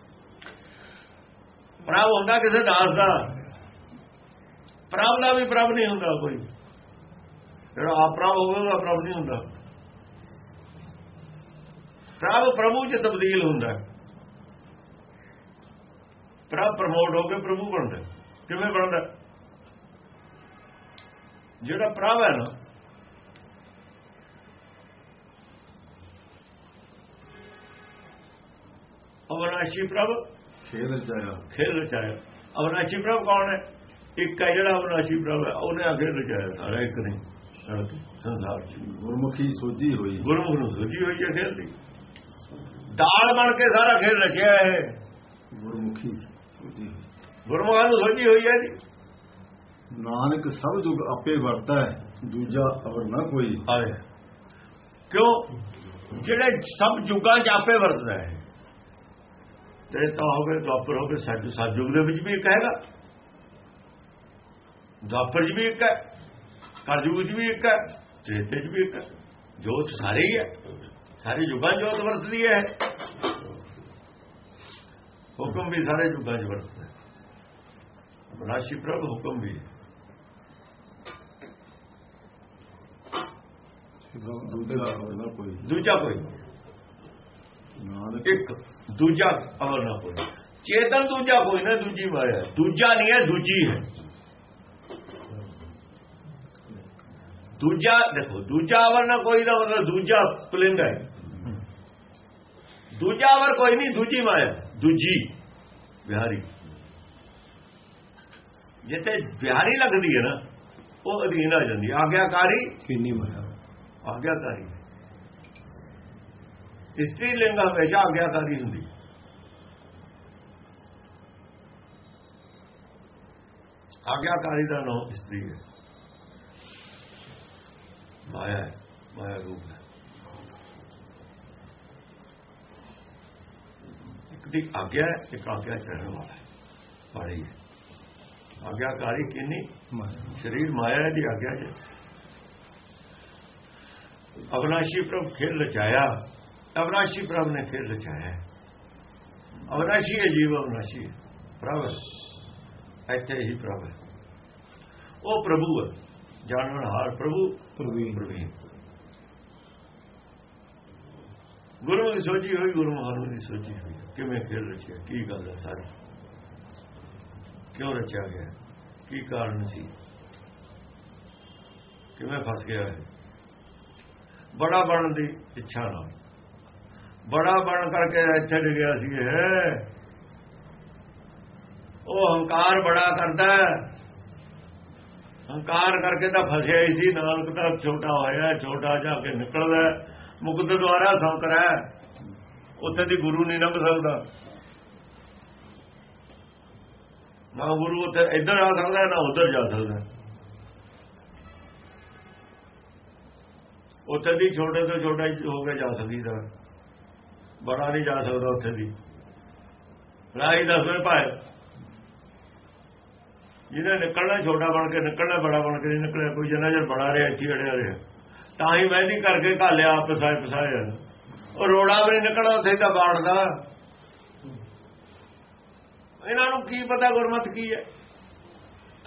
ਪ੍ਰਭ ਹੁੰਦਾ ਕਿਸੇ ਦਾਸ ਦਾ। ਪ੍ਰਭ ਦਾ ਵੀ ਪ੍ਰਭ ਨਹੀਂ ਹੁੰਦਾ ਕੋਈ। ਜਿਹੜਾ ਆਪਰਾਭ ਹੋਵੇ, ਉਹਦਾ ਪ੍ਰਭ ਨਹੀਂ ਹੁੰਦਾ। ਪ੍ਰਭ ਪ੍ਰਭੂ ਚ ਤਬਦੀਲ ਹੁੰਦਾ। ਪ੍ਰਭ ਪ੍ਰਮੋਟ ਹੋ ਕੇ ਪ੍ਰਭੂ ਬਣਦਾ। ਕਿਵੇਂ ਬਣਦਾ? ਜਿਹੜਾ ਪ੍ਰਭ ਹੈ ਨਾ ਅਵਨਾਸ਼ੀ ਪ੍ਰਭ। ਖੇਲ ਰਚਾਇਆ। ਖੇਲ ਰਚਾਇਆ। ਅਵਨਾਸ਼ੀ ਪ੍ਰਭ ਕੌਣ ਹੈ? ਇੱਕ ਹੈ ਜਿਹੜਾ ਅਵਨਾਸ਼ੀ ਪ੍ਰਭ ਹੈ ਉਹਨੇ ਅਖੇਰ ਰਚਾਇਆ ਸਾਰਾ ਇੱਕ ਸੜਕ ਸੰਸਾਰ ਚ। ਗੁਰਮੁਖੀ ਸੋਝੀ ਹੋਈ। ਗੁਰਮੁਖ ਨੂੰ ਸੋਝੀ ਹੋਈ ਹੈ ਖੇਲ ਦੀ। ਦਾਲ ਬਣ ਕੇ ਸਾਰਾ ਖੇਲ ਰਚਿਆ ਹੈ। ਗੁਰਮੁਖੀ ਸੋਝੀ ਗੁਰਮੁਖਾਂ ਨੂੰ ਸੋਝੀ ਹੋਈ ਹੈ ਜੀ। ਨਾਨਕ ਸਭ ਜੁਗ ਆਪੇ ਵਰਤਾ ਹੈ ਦੂਜਾ ਅਵਰ ਨਾ ਕੋਈ। ਆਏ। ਕਿਉਂ? ਜਿਹੜੇ ਸਭ ਯੁੱਗਾਂ 'ਚ ਆਪੇ ਵਰਤਦਾ ਹੈ। ਤੇ ਤਾਂ ਹੋਵੇ ਦੁਆਪਰ ਹੋਵੇ ਸੱਜ ਸਤਜੁਗ ਦੇ ਵਿੱਚ ਵੀ ਇੱਕ ਹੈਗਾ। ਦੁਆਪਰ 'ਚ ਵੀ ਇੱਕ ਹੈ ਕਲਯੁਗ 'ਚ ਵੀ ਇੱਕ ਹੈ ਤ੍ਰੇਤੇ 'ਚ ਵੀ ਇੱਕ ਹੈ ਜੋਤ ਸਾਰੇ ਹੀ ਹੈ। ਸਾਰੇ ਯੁੱਗਾਂ ਜੋਤ ਵਰਤਦੀ ਹੈ ਹੁਕਮ ਵੀ ਸਾਰੇ ਯੁੱਗਾਂ 'ਚ ਵਰਤਦਾ ਹੈ। ਰਾਸ਼ੀ ਪ੍ਰਭ ਹੁਕਮ ਵੀ ਹੈ। ਦੂਜਾ ਕੋਈ ਦੂਜਾ ਕੋਈ। ਇੱਕ। ਦੂਜਾ ਅਵਰ ਨਾ ਕੋਈ। ਚੇਤਨ ਦੂਜਾ ਕੋਈ ਨਾ ਦੂਜੀ ਮਾਇਆ ਦੂਜਾ ਨਹੀਂ ਹੈ ਦੂਜੀ ਹੈ। ਦੂਜਾ ਦੇਖੋ ਦੂਜਾ ਅਵਰ ਨਾ ਕੋਈ ਦਾ ਮਤਲਬ ਦੂਜਾ ਪੁਲਿੰਗ ਹੈ। ਦੂਜਾ ਅਵਰ ਕੋਈ ਨਹੀਂ ਦੂਜੀ ਮਾਇਆ ਦੂਜੀ ਬਿਹਾਰੀ। ਜਿੱਥੇ ਬਿਹਾਰੀ ਲੱਗਦੀ ਹੈ ਨਾ ਉਹ ਅਧੀਨ ਆ ਜਾਂਦੀ। ਆਗਿਆਕਾਰੀ ਕਿੰਨੀ ਮਾਇਆ ਆਗਿਆਕਾਰੀ। ਇਸਤਰੀ ਲਿੰਗ ਹਮੇਸ਼ਾ ਆਗਿਆਕਾਰੀ ਹੁੰਦੀ ਆਗਿਆਕਾਰੀ ਦਾ ਨਾਮ ਇਸਤਰੀ ਹੈ। ਮਾਇਆ ਹੈ, ਮਾਇਆ ਰੂਪ ਹੈ। ਇੱਕ ਦੀ ਆਗਿਆ ਹੈ, ਇੱਕ ਆਗਿਆ ਚੜਨ ਵਾਲਾ ਹੈ। ਪਾੜੀ ਹੈ। ਆਗਿਆਕਾਰੀ ਕਿੰਨੀ? ਮਾਇਆ। ਸਰੀਰ ਮਾਇਆ ਦੀ ਆਗਿਆ ਚ। ਅਵਨਾਸ਼ੀ ਪ੍ਰਭ ਖੇਲ ਰਚਾਇਆ ਅਵਨਾਸ਼ੀ ਪ੍ਰਭ ਨੇ ਖੇਲ ਰਚਾਇਆ। ਅਵਨਾਸ਼ੀ ਹੈ ਜੀਵ ਅਵਨਾਸ਼ੀ ਪ੍ਰਭ। ਇੱਥੇ ਹੀ ਪ੍ਰਭ ਹੈ ਉਹ ਪ੍ਰਭੂ ਹੈ ਜਾਣਨਹਾਰ ਪ੍ਰਭੂ ਪ੍ਰਵੀਨ ਪ੍ਰਵੀਨ ਗੁਰੂ ਦੀ ਸੋਚੀ ਹੋਈ ਗੁਰੂ ਮਹਾਰਾਜ ਦੀ ਸੋਚੀ ਹੋਈ ਕਿਵੇਂ ਖੇਲ ਰਚਿਆ ਕੀ ਗੱਲ ਹੈ ਸਾਰੀ ਕਿਉਂ ਰਚਿਆ ਗਿਆ ਕੀ ਕਾਰਨ ਸੀ ਕਿਵੇਂ ਫਸ ਗਿਆ ਹੈ ਬੜਾ ਬਣਨ ਦੀ ਇੱਛਾ ਨਾਲ ਬੜਾ ਬਣ ਕਰਕੇ ਇੱਥੇ ਡਿੱਗਿਆ ਸੀ ਇਹ। ਉਹ ਹੰਕਾਰ ਬੜਾ ਕਰਦਾ ਹੰਕਾਰ ਕਰਕੇ ਤਾਂ ਫਸਿਆ ਹੀ ਸੀ ਨਾਨਕ ਤਾਂ ਛੋਟਾ ਹੋਇਆ, ਛੋਟਾ ਜਾ ਕੇ ਨਿਕਲਦਾ ਮੁਕਤ ਦੁਆਰਾ ਸੰਕਰਾ ਉੱਥੇ ਦੀ ਗੁਰੂ ਨਹੀਂ ਲੰਘ ਸਕਦਾ। ਨਾ ਗੁਰੂ ਉੱਥੇ ਇੱਧਰ ਆ ਸਕਦਾ, ਨਾ ਉੱਧਰ ਜਾ ਸਕਦਾ। ਉੱਥੇ ਦੀ ਛੋਟੇ ਤੋਂ ਛੋਟਾ ਹੋ ਕੇ ਜਾ ਸਕੀਦਾ। ਬੜਾ ਨਹੀਂ ਜਾ ਸਕਦਾ ਉੱਥੇ ਦੀ ਰਾਈ ਦੱਸਵੇਂ ਭਾਏ ਜਿਹਨੇ ਨਿਕਲਣਾ ਛੋਟਾ ਬਣ ਕੇ ਨਿਕਲਣਾ, ਬੜਾ ਬਣ ਕੇ ਨਹੀਂ ਨਿਕਲਿਆ, ਕੋਈ ਜਨਾ ਜਰ ਬੜਾ ਰਿਹਾ, ਇੱਥੇ ਅੜਿਆ ਰਿਹਾ। ਤਾਂ ਹੀ ਮਹਿੰਦੀ ਕਰਕੇ ਘਾਲਿਆ ਆਪ ਪਸਾਏ ਪਸਾਏ ਉਹ ਰੋੜਾ ਵੀ ਨਹੀਂ ਨਿਕਲਣਾ ਉੱਥੇ ਤਾਂ ਬਾੜਦਾ। ਇਹਨਾਂ ਨੂੰ ਕੀ ਪਤਾ ਗੁਰਮਤ ਕੀ ਹੈ?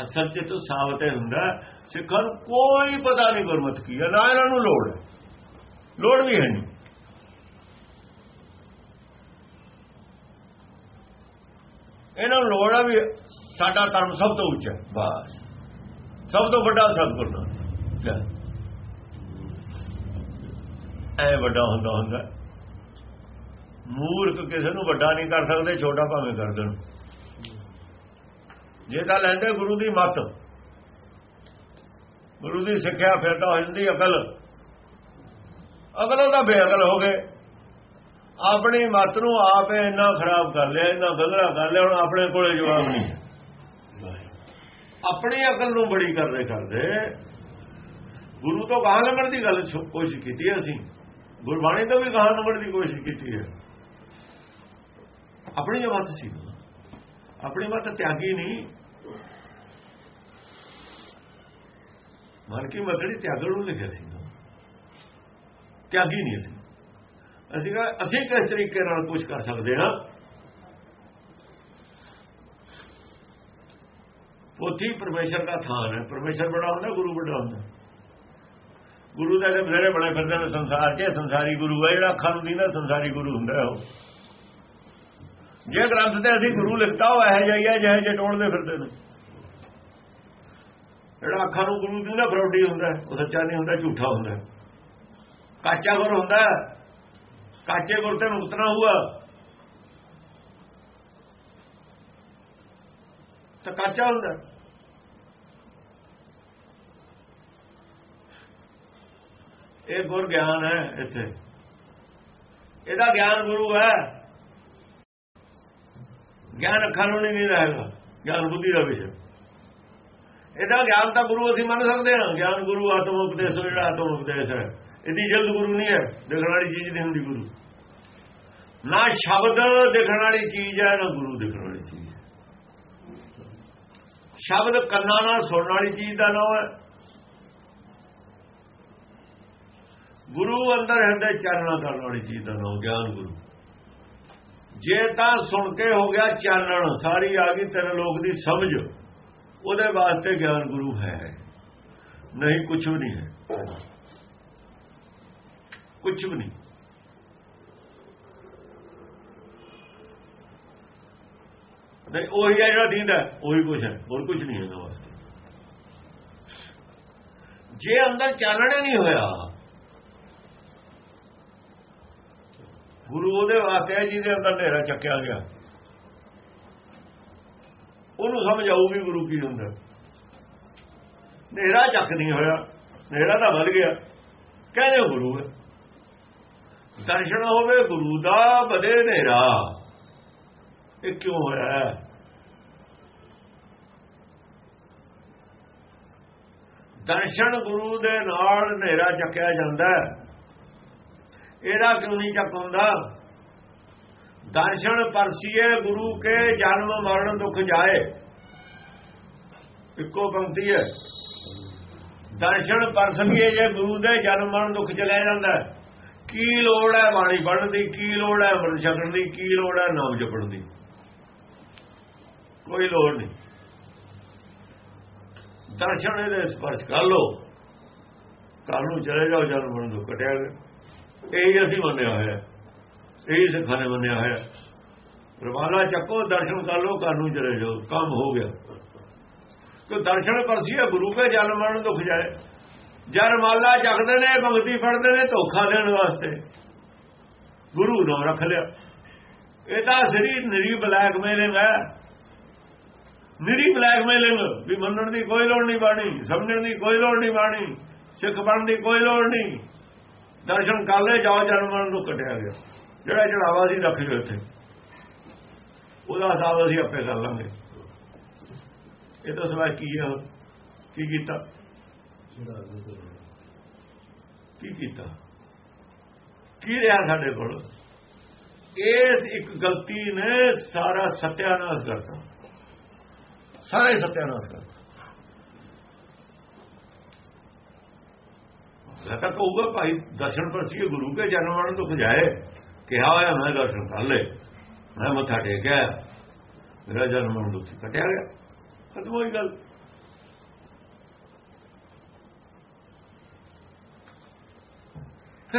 ਅਸਲ 'ਚ ਤਾਂ ਸਾਬਤੇ ਹੁੰਦਾ, ਸਿੱਖਾਂ ਨੂੰ ਕੋਈ ਪਤਾ ਨਹੀਂ ਗੁਰਮਤ ਕੀ ਹੈ, ਨਾ ਇਹਨਾਂ ਨੂੰ ਲੋੜ ਹੈ। ਲੋੜ ਵੀ ਹੈ ਨਹੀਂ। ਇਹਨਾਂ ਨੂੰ ਲੋੜ ਆ ਵੀ ਸਾਡਾ ਧਰਮ ਸਭ ਤੋਂ ਉੱਚਾ ਹੈ। ਬਸ। ਸਭ ਤੋਂ ਵੱਡਾ ਸਤਿਗੁਰ ਨਾਲ। ਐ ਵੱਡਾ ਹੁੰਦਾ ਹੁੰਦਾ। ਮੂਰਖ ਕਿਸੇ ਨੂੰ ਵੱਡਾ ਨਹੀਂ ਕਰ ਸਕਦੇ ਛੋਟਾ ਭਾਵੇਂ ਕਰ ਦੇਣ। ਜੇ ਤਾਂ ਲੈਂਦੇ ਗੁਰੂ ਦੀ ਮੱਤ। ਗੁਰੂ ਦੀ ਸਿੱਖਿਆ ਫਿਰ ਤਾਂ ਹੋ ਜਾਂਦੀ ਅਕਲ। ਅਕਲ ਉਹਦਾ ਬੇਅਕਲ ਹੋ ਗਏ। ਆਪਣੀ ਮੱਤ ਨੂੰ ਆਪ ਇੰਨਾ ਖਰਾਬ ਕਰ ਲਿਆ, ਇੰਨਾ ਗਲਰਾ ਕਰ ਲਿਆ, ਹੁਣ ਆਪਣੇ ਕੋਲੇ ਜਵਾਬ ਨਹੀਂ ਹੈ। ਆਪਣੀ ਅਕਲ ਨੂੰ ਬੜੀ ਕਰਦੇ ਕਰਦੇ ਗੁਰੂ ਤੋਂ ਕਹਾਂ ਲੰਘਣ ਦੀ ਗੱਲ ਕੋਸ਼ਿਸ਼ ਕੀਤੀ ਹੈ ਅਸੀਂ। ਗੁਰਬਾਣੀ ਤੋਂ ਵੀ ਗਾਹ ਲੰਘਣ ਦੀ ਕੋਸ਼ਿਸ਼ ਕੀਤੀ ਹੈ। ਆਪਣੀ ਜੋ ਸੀ, ਆਪਣੀ ਮੱਤ ਤਿਆਗੀ ਨਹੀਂ। ਮਨ ਕੀ ਮਤੜੀ ਤਿਆਗਣ ਨੂੰ ਲਿਖਿਆ ਸੀ ਤਿਆਗੀ ਨਹੀਂ ਸੀ ਅਸੀਂ ਕਹਾਂ, ਅਸੀਂ ਕਿਸ ਤਰੀਕੇ ਨਾਲ ਕੁਝ ਕਰ ਸਕਦੇ ਹਾਂ? ਪੋਥੀ ਪਰਮੇਸ਼ਰ ਦਾ ਥਾਨ ਹੈ। ਪਰਮੇਸ਼ਰ ਬੜਾ ਹੁੰਦਾ, ਗੁਰੂ ਵੱਡਾ ਹੁੰਦਾ। ਗੁਰੂ ਦਾ ਜਦ ਬਥੇਰੇ ਬਣੇ ਫਿਰਦੇ ਨੇ ਸੰਸਾਰ 'ਚ, ਇਹ ਸੰਸਾਰੀ ਗੁਰੂ ਹੈ। ਜਿਹੜਾ ਅੱਖਾਂ ਨੂੰ ਦੀਦਾ, ਸੰਸਾਰੀ ਗੁਰੂ ਹੁੰਦਾ ਉਹ। ਜੇ ਗ੍ਰੰਥ ਤੇ ਅਸੀਂ ਗੁਰੂ ਲਿਖਤਾ, ਉਹ ਇਹ ਜਾਈਏ ਜਿਹੇ ਜੇ ਟੋੜਦੇ ਫਿਰਦੇ ਨੇ। ਜਿਹੜਾ ਅੱਖਾਂ ਨੂੰ ਗੁਰੂ ਦੀਦਾ, ਫਰੋਡੀ ਹੁੰਦਾ, ਉਹ ਸੱਚਾ ਨਹੀਂ ਹੁੰਦਾ, ਝੂਠਾ ਹੁੰਦਾ। ਹੈ। ਕਾਚਾ ਗੁਰ ਹੁੰਦਾ। ਹੈ, ਕਾਚੇ ਗੁਰ ਤੇ ਮੁਕਤ ਨਾ ਹੁਆ ਤਾਂ ਕਾਚਾ ਹੁੰਦਾ। ਇਹ ਗੁਰ ਗਿਆਨ ਹੈ ਇੱਥੇ। ਇਹਦਾ ਗਿਆਨ ਗੁਰੂ ਹੈ। ਗਿਆਨ ਅੱਖਾਂ ਨੂੰ ਨਹੀਂ ਰਹੇਗਾ। ਗਿਆਨ ਬੁੱਧੀ ਦਾ ਵਿਸ਼ਾ। ਇਹਦਾ ਗਿਆਨ ਤਾਂ ਗੁਰੂ ਅਸੀਂ ਮੰਨ ਸਕਦੇ ਹਾਂ। ਗਿਆਨ ਗੁਰੂ ਆਤਮ ਉਪਦੇਸ਼ ਜਿਹੜਾ ਆਤਮ ਉਪਦੇਸ਼ ਹੈ। ਇਹਦੀ ਜਲਦ ਗੁਰੂ ਨਹੀਂ ਹੈ, ਦੇਖਣ ਵਾਲੀ ਚੀਜ਼ ਨਹੀਂ ਹੁੰਦੀ ਗੁਰੂ। ਨਾ ਸ਼ਬਦ ਦੇਖਣ ਵਾਲੀ ਚੀਜ਼ ਹੈ, ਨਾ ਗੁਰੂ ਦੇਖਣ ਵਾਲੀ ਚੀਜ਼ ਹੈ। ਸ਼ਬਦ ਕੰਨਾਂ ਨਾਲ ਸੁਣਨ ਵਾਲੀ ਚੀਜ਼ ਦਾ ਨਾਮ ਹੈ। ਗੁਰੂ ਅੰਦਰ ਹਿਰਦੇ ਚਾਨਣਾ ਕਰਨ ਵਾਲੀ ਚੀਜ਼ ਦਾ ਨਾਮ, ਗਿਆਨ ਗੁਰੂ। ਜੇ ਤਾਂ ਸੁਣ ਕੇ ਹੋ ਗਿਆ ਚਾਨਣ, ਸਾਰੀ ਆ ਗਈ, ਤੇਰੇ ਲੋਕ ਦੀ ਸਮਝ। ਉਹਦੇ ਵਾਸਤੇ ਗਿਆਨ ਗੁਰੂ ਹੈ। ਨਹੀਂ ਕੁਝ ਵੀ ਨਹੀਂ ਹੈ। ਕੁਝ ਵੀ ਨਹੀਂ। ਨਹੀਂ ਉਹੀ ਹੈ ਜਿਹੜਾ ਦੀਂਦਾ ਉਹੀ ਕੁਝ ਹੈ, ਹੋਰ ਕੁਝ ਨਹੀਂ ਹੈ ਵਾਸਤੇ ਜੇ ਅੰਦਰ ਚਾਨਣ ਨਹੀਂ ਹੋਇਆ, ਗੁਰੂ ਉਹਦੇ ਵਾਸਤੇ ਜਿਹਦੇ ਅੰਦਰ ਹਨੇਰਾ ਚੱਕਿਆ ਗਿਆ, ਉਹਨੂੰ ਸਮਝ ਆਊ ਵੀ ਗੁਰੂ ਕੀ ਹੁੰਦਾ। ਹਨੇਰਾ ਚੱਕ ਨਹੀਂ ਹੋਇਆ, ਹਨੇਰਾ ਤਾਂ ਵੱਧ ਗਿਆ, ਕਹਿੰਦੇ ਉਹ ਗੁਰੂ ਹੈ। ਦਰਸ਼ਨ ਹੋਵੇ ਗੁਰੂ ਦਾ ਵਧੇ ਹਨੇਰਾ। ਇਹ ਕਿਉਂ ਹੋਇਆ ਦਰਸ਼ਨ ਗੁਰੂ ਦੇ ਨਾਲ ਹਨੇਰਾ ਚੱਕਿਆ ਜਾਂਦਾ ਇਹਦਾ ਕਿਉਂ ਨਹੀਂ ਚੱਕ ਹੁੰਦਾ? ਦਰਸ਼ਨ ਪਰਸੀਏ ਗੁਰੂ ਕੇ ਜਨਮ ਮਰਨ ਦੁੱਖ ਜਾਏ। ਇੱਕੋ ਪੰਕਤੀ ਹੈ। ਦਰਸ਼ਨ ਪਰਸਲੀਏ ਜੇ ਗੁਰੂ ਦੇ ਜਨਮ ਮਰਨ ਦੁੱਖ ਚਲਿਆ ਜਾਂਦਾ ਹੈ। ਕੀ ਲੋੜ ਹੈ ਬਾਣੀ ਪੜ੍ਹਨ ਦੀ? ਕੀ ਲੋੜ ਹੈ ਅੰਮ੍ਰਿਤ ਛਕਣ ਦੀ? ਕੀ ਲੋੜ ਹੈ ਨਾਮ ਜਪਣ ਦੀ? ਕੋਈ ਲੋੜ ਨਹੀਂ। ਦਰਸ਼ਨ ਇਹਦੇ ਸਪਰਸ਼ ਕਰ ਲੋ ਕੱਲ ਨੂੰ ਚਲੇ ਜਾਓ, ਜਨਮ ਮਰਨ ਦੁੱਖ ਕਟਿਆ ਗਿਆ ਇਹੀ ਅਸੀਂ ਮੰਨਿਆ ਹੋਇਆ। ਇਹੀ ਸਿੱਖਾਂ ਨੇ ਮੰਨਿਆ ਹੋਇਆ। ਰਵਾਲਾ ਚੱਕੋ, ਦਰਸ਼ਨ ਕਰ ਲੋ ਕੱਲ ਨੂੰ ਚਲੇ ਜਾਓ। ਕੰਮ ਹੋ ਗਿਆ। ਕਿ ਦਰਸ਼ਨ ਪਰਸੀਆ ਗੁਰੂ ਕੇ ਜਨਮ ਮਰਨ ਦੁੱਖ ਜਾਏ। ਜਰਮਾਲਾ ਜਗਦੇ ਨੇ, ਭਗਤੀ ਫੜਦੇ ਨੇ, ਧੋਖਾ ਦੇਣ ਵਾਸਤੇ। ਗੁਰੂ ਨੂੰ ਰੱਖ ਲਿਆ। ਇਹ ਤਾਂ ਸਰੀਰ ਨਿਰੀ ਬਲੈਕਮੇਲਿੰਗ ਹੈ। ਨਿਰੀ ਬਲੈਕਮੇਲਿੰਗ ਵੀ ਮੰਨਣ ਦੀ ਕੋਈ ਲੋੜ ਨਹੀਂ ਬਾਣੀ, ਸਮਝਣ ਦੀ ਕੋਈ ਲੋੜ ਨਹੀਂ ਬਾਣੀ, ਸਿੱਖ ਬਣਨ ਦੀ ਕੋਈ ਲੋੜ ਨਹੀਂ। ਦਰਸ਼ਨ ਕਰ ਲੈ ਜਾਓ ਜਨਮ ਮਰਨ ਨੂੰ ਕਟਿਆ ਗਿਆ। ਜਿਹੜਾ ਚੜਾਵਾ ਸੀ ਰੱਖ ਲਿਓ ਇੱਥੇ। ਉਹਦਾ ਹਿਸਾਬ ਅਸੀਂ ਆਪੇ ਕਰ ਲਾਂਗੇ। ਇਹ ਤਾਂ ਸਵਾ ਕੀ ਹੈ ਕੀ ਕੀਤਾ? ਕੀ ਕੀਤਾ? ਕੀ ਰਿਹਾ ਸਾਡੇ ਕੋਲ? ਇਸ ਇੱਕ ਗਲਤੀ ਨੇ ਸਾਰਾ ਸਤਿਆਨਾਸ਼ ਕਰਤਾ। ਸਾਰਾ ਹੀ ਸਤਿਆਨਾਸ਼ ਕਰਤਾ। ਲਤਾ ਕਹੂਗਾ ਭਾਈ, ਦਰਸ਼ਨ ਪਰਸੀ ਗੁਰੂ ਕੇ ਜਨਮ ਮਰਨ ਦੁੱਖ ਜਾਏ। ਕਿਹਾ ਹੋਇਆ ਮੈਂ ਦਰਸ਼ਨ ਕਰ ਲੈ ਮੈਂ ਮੱਥਾ ਟੇਕਿਆ। ਮੇਰਾ ਜਨਮ ਮਰਨ ਦੁੱਖ ਕਟਿਆ ਗਿਆ। ਕਦੋਂ ਹੋਈ ਗੱਲ।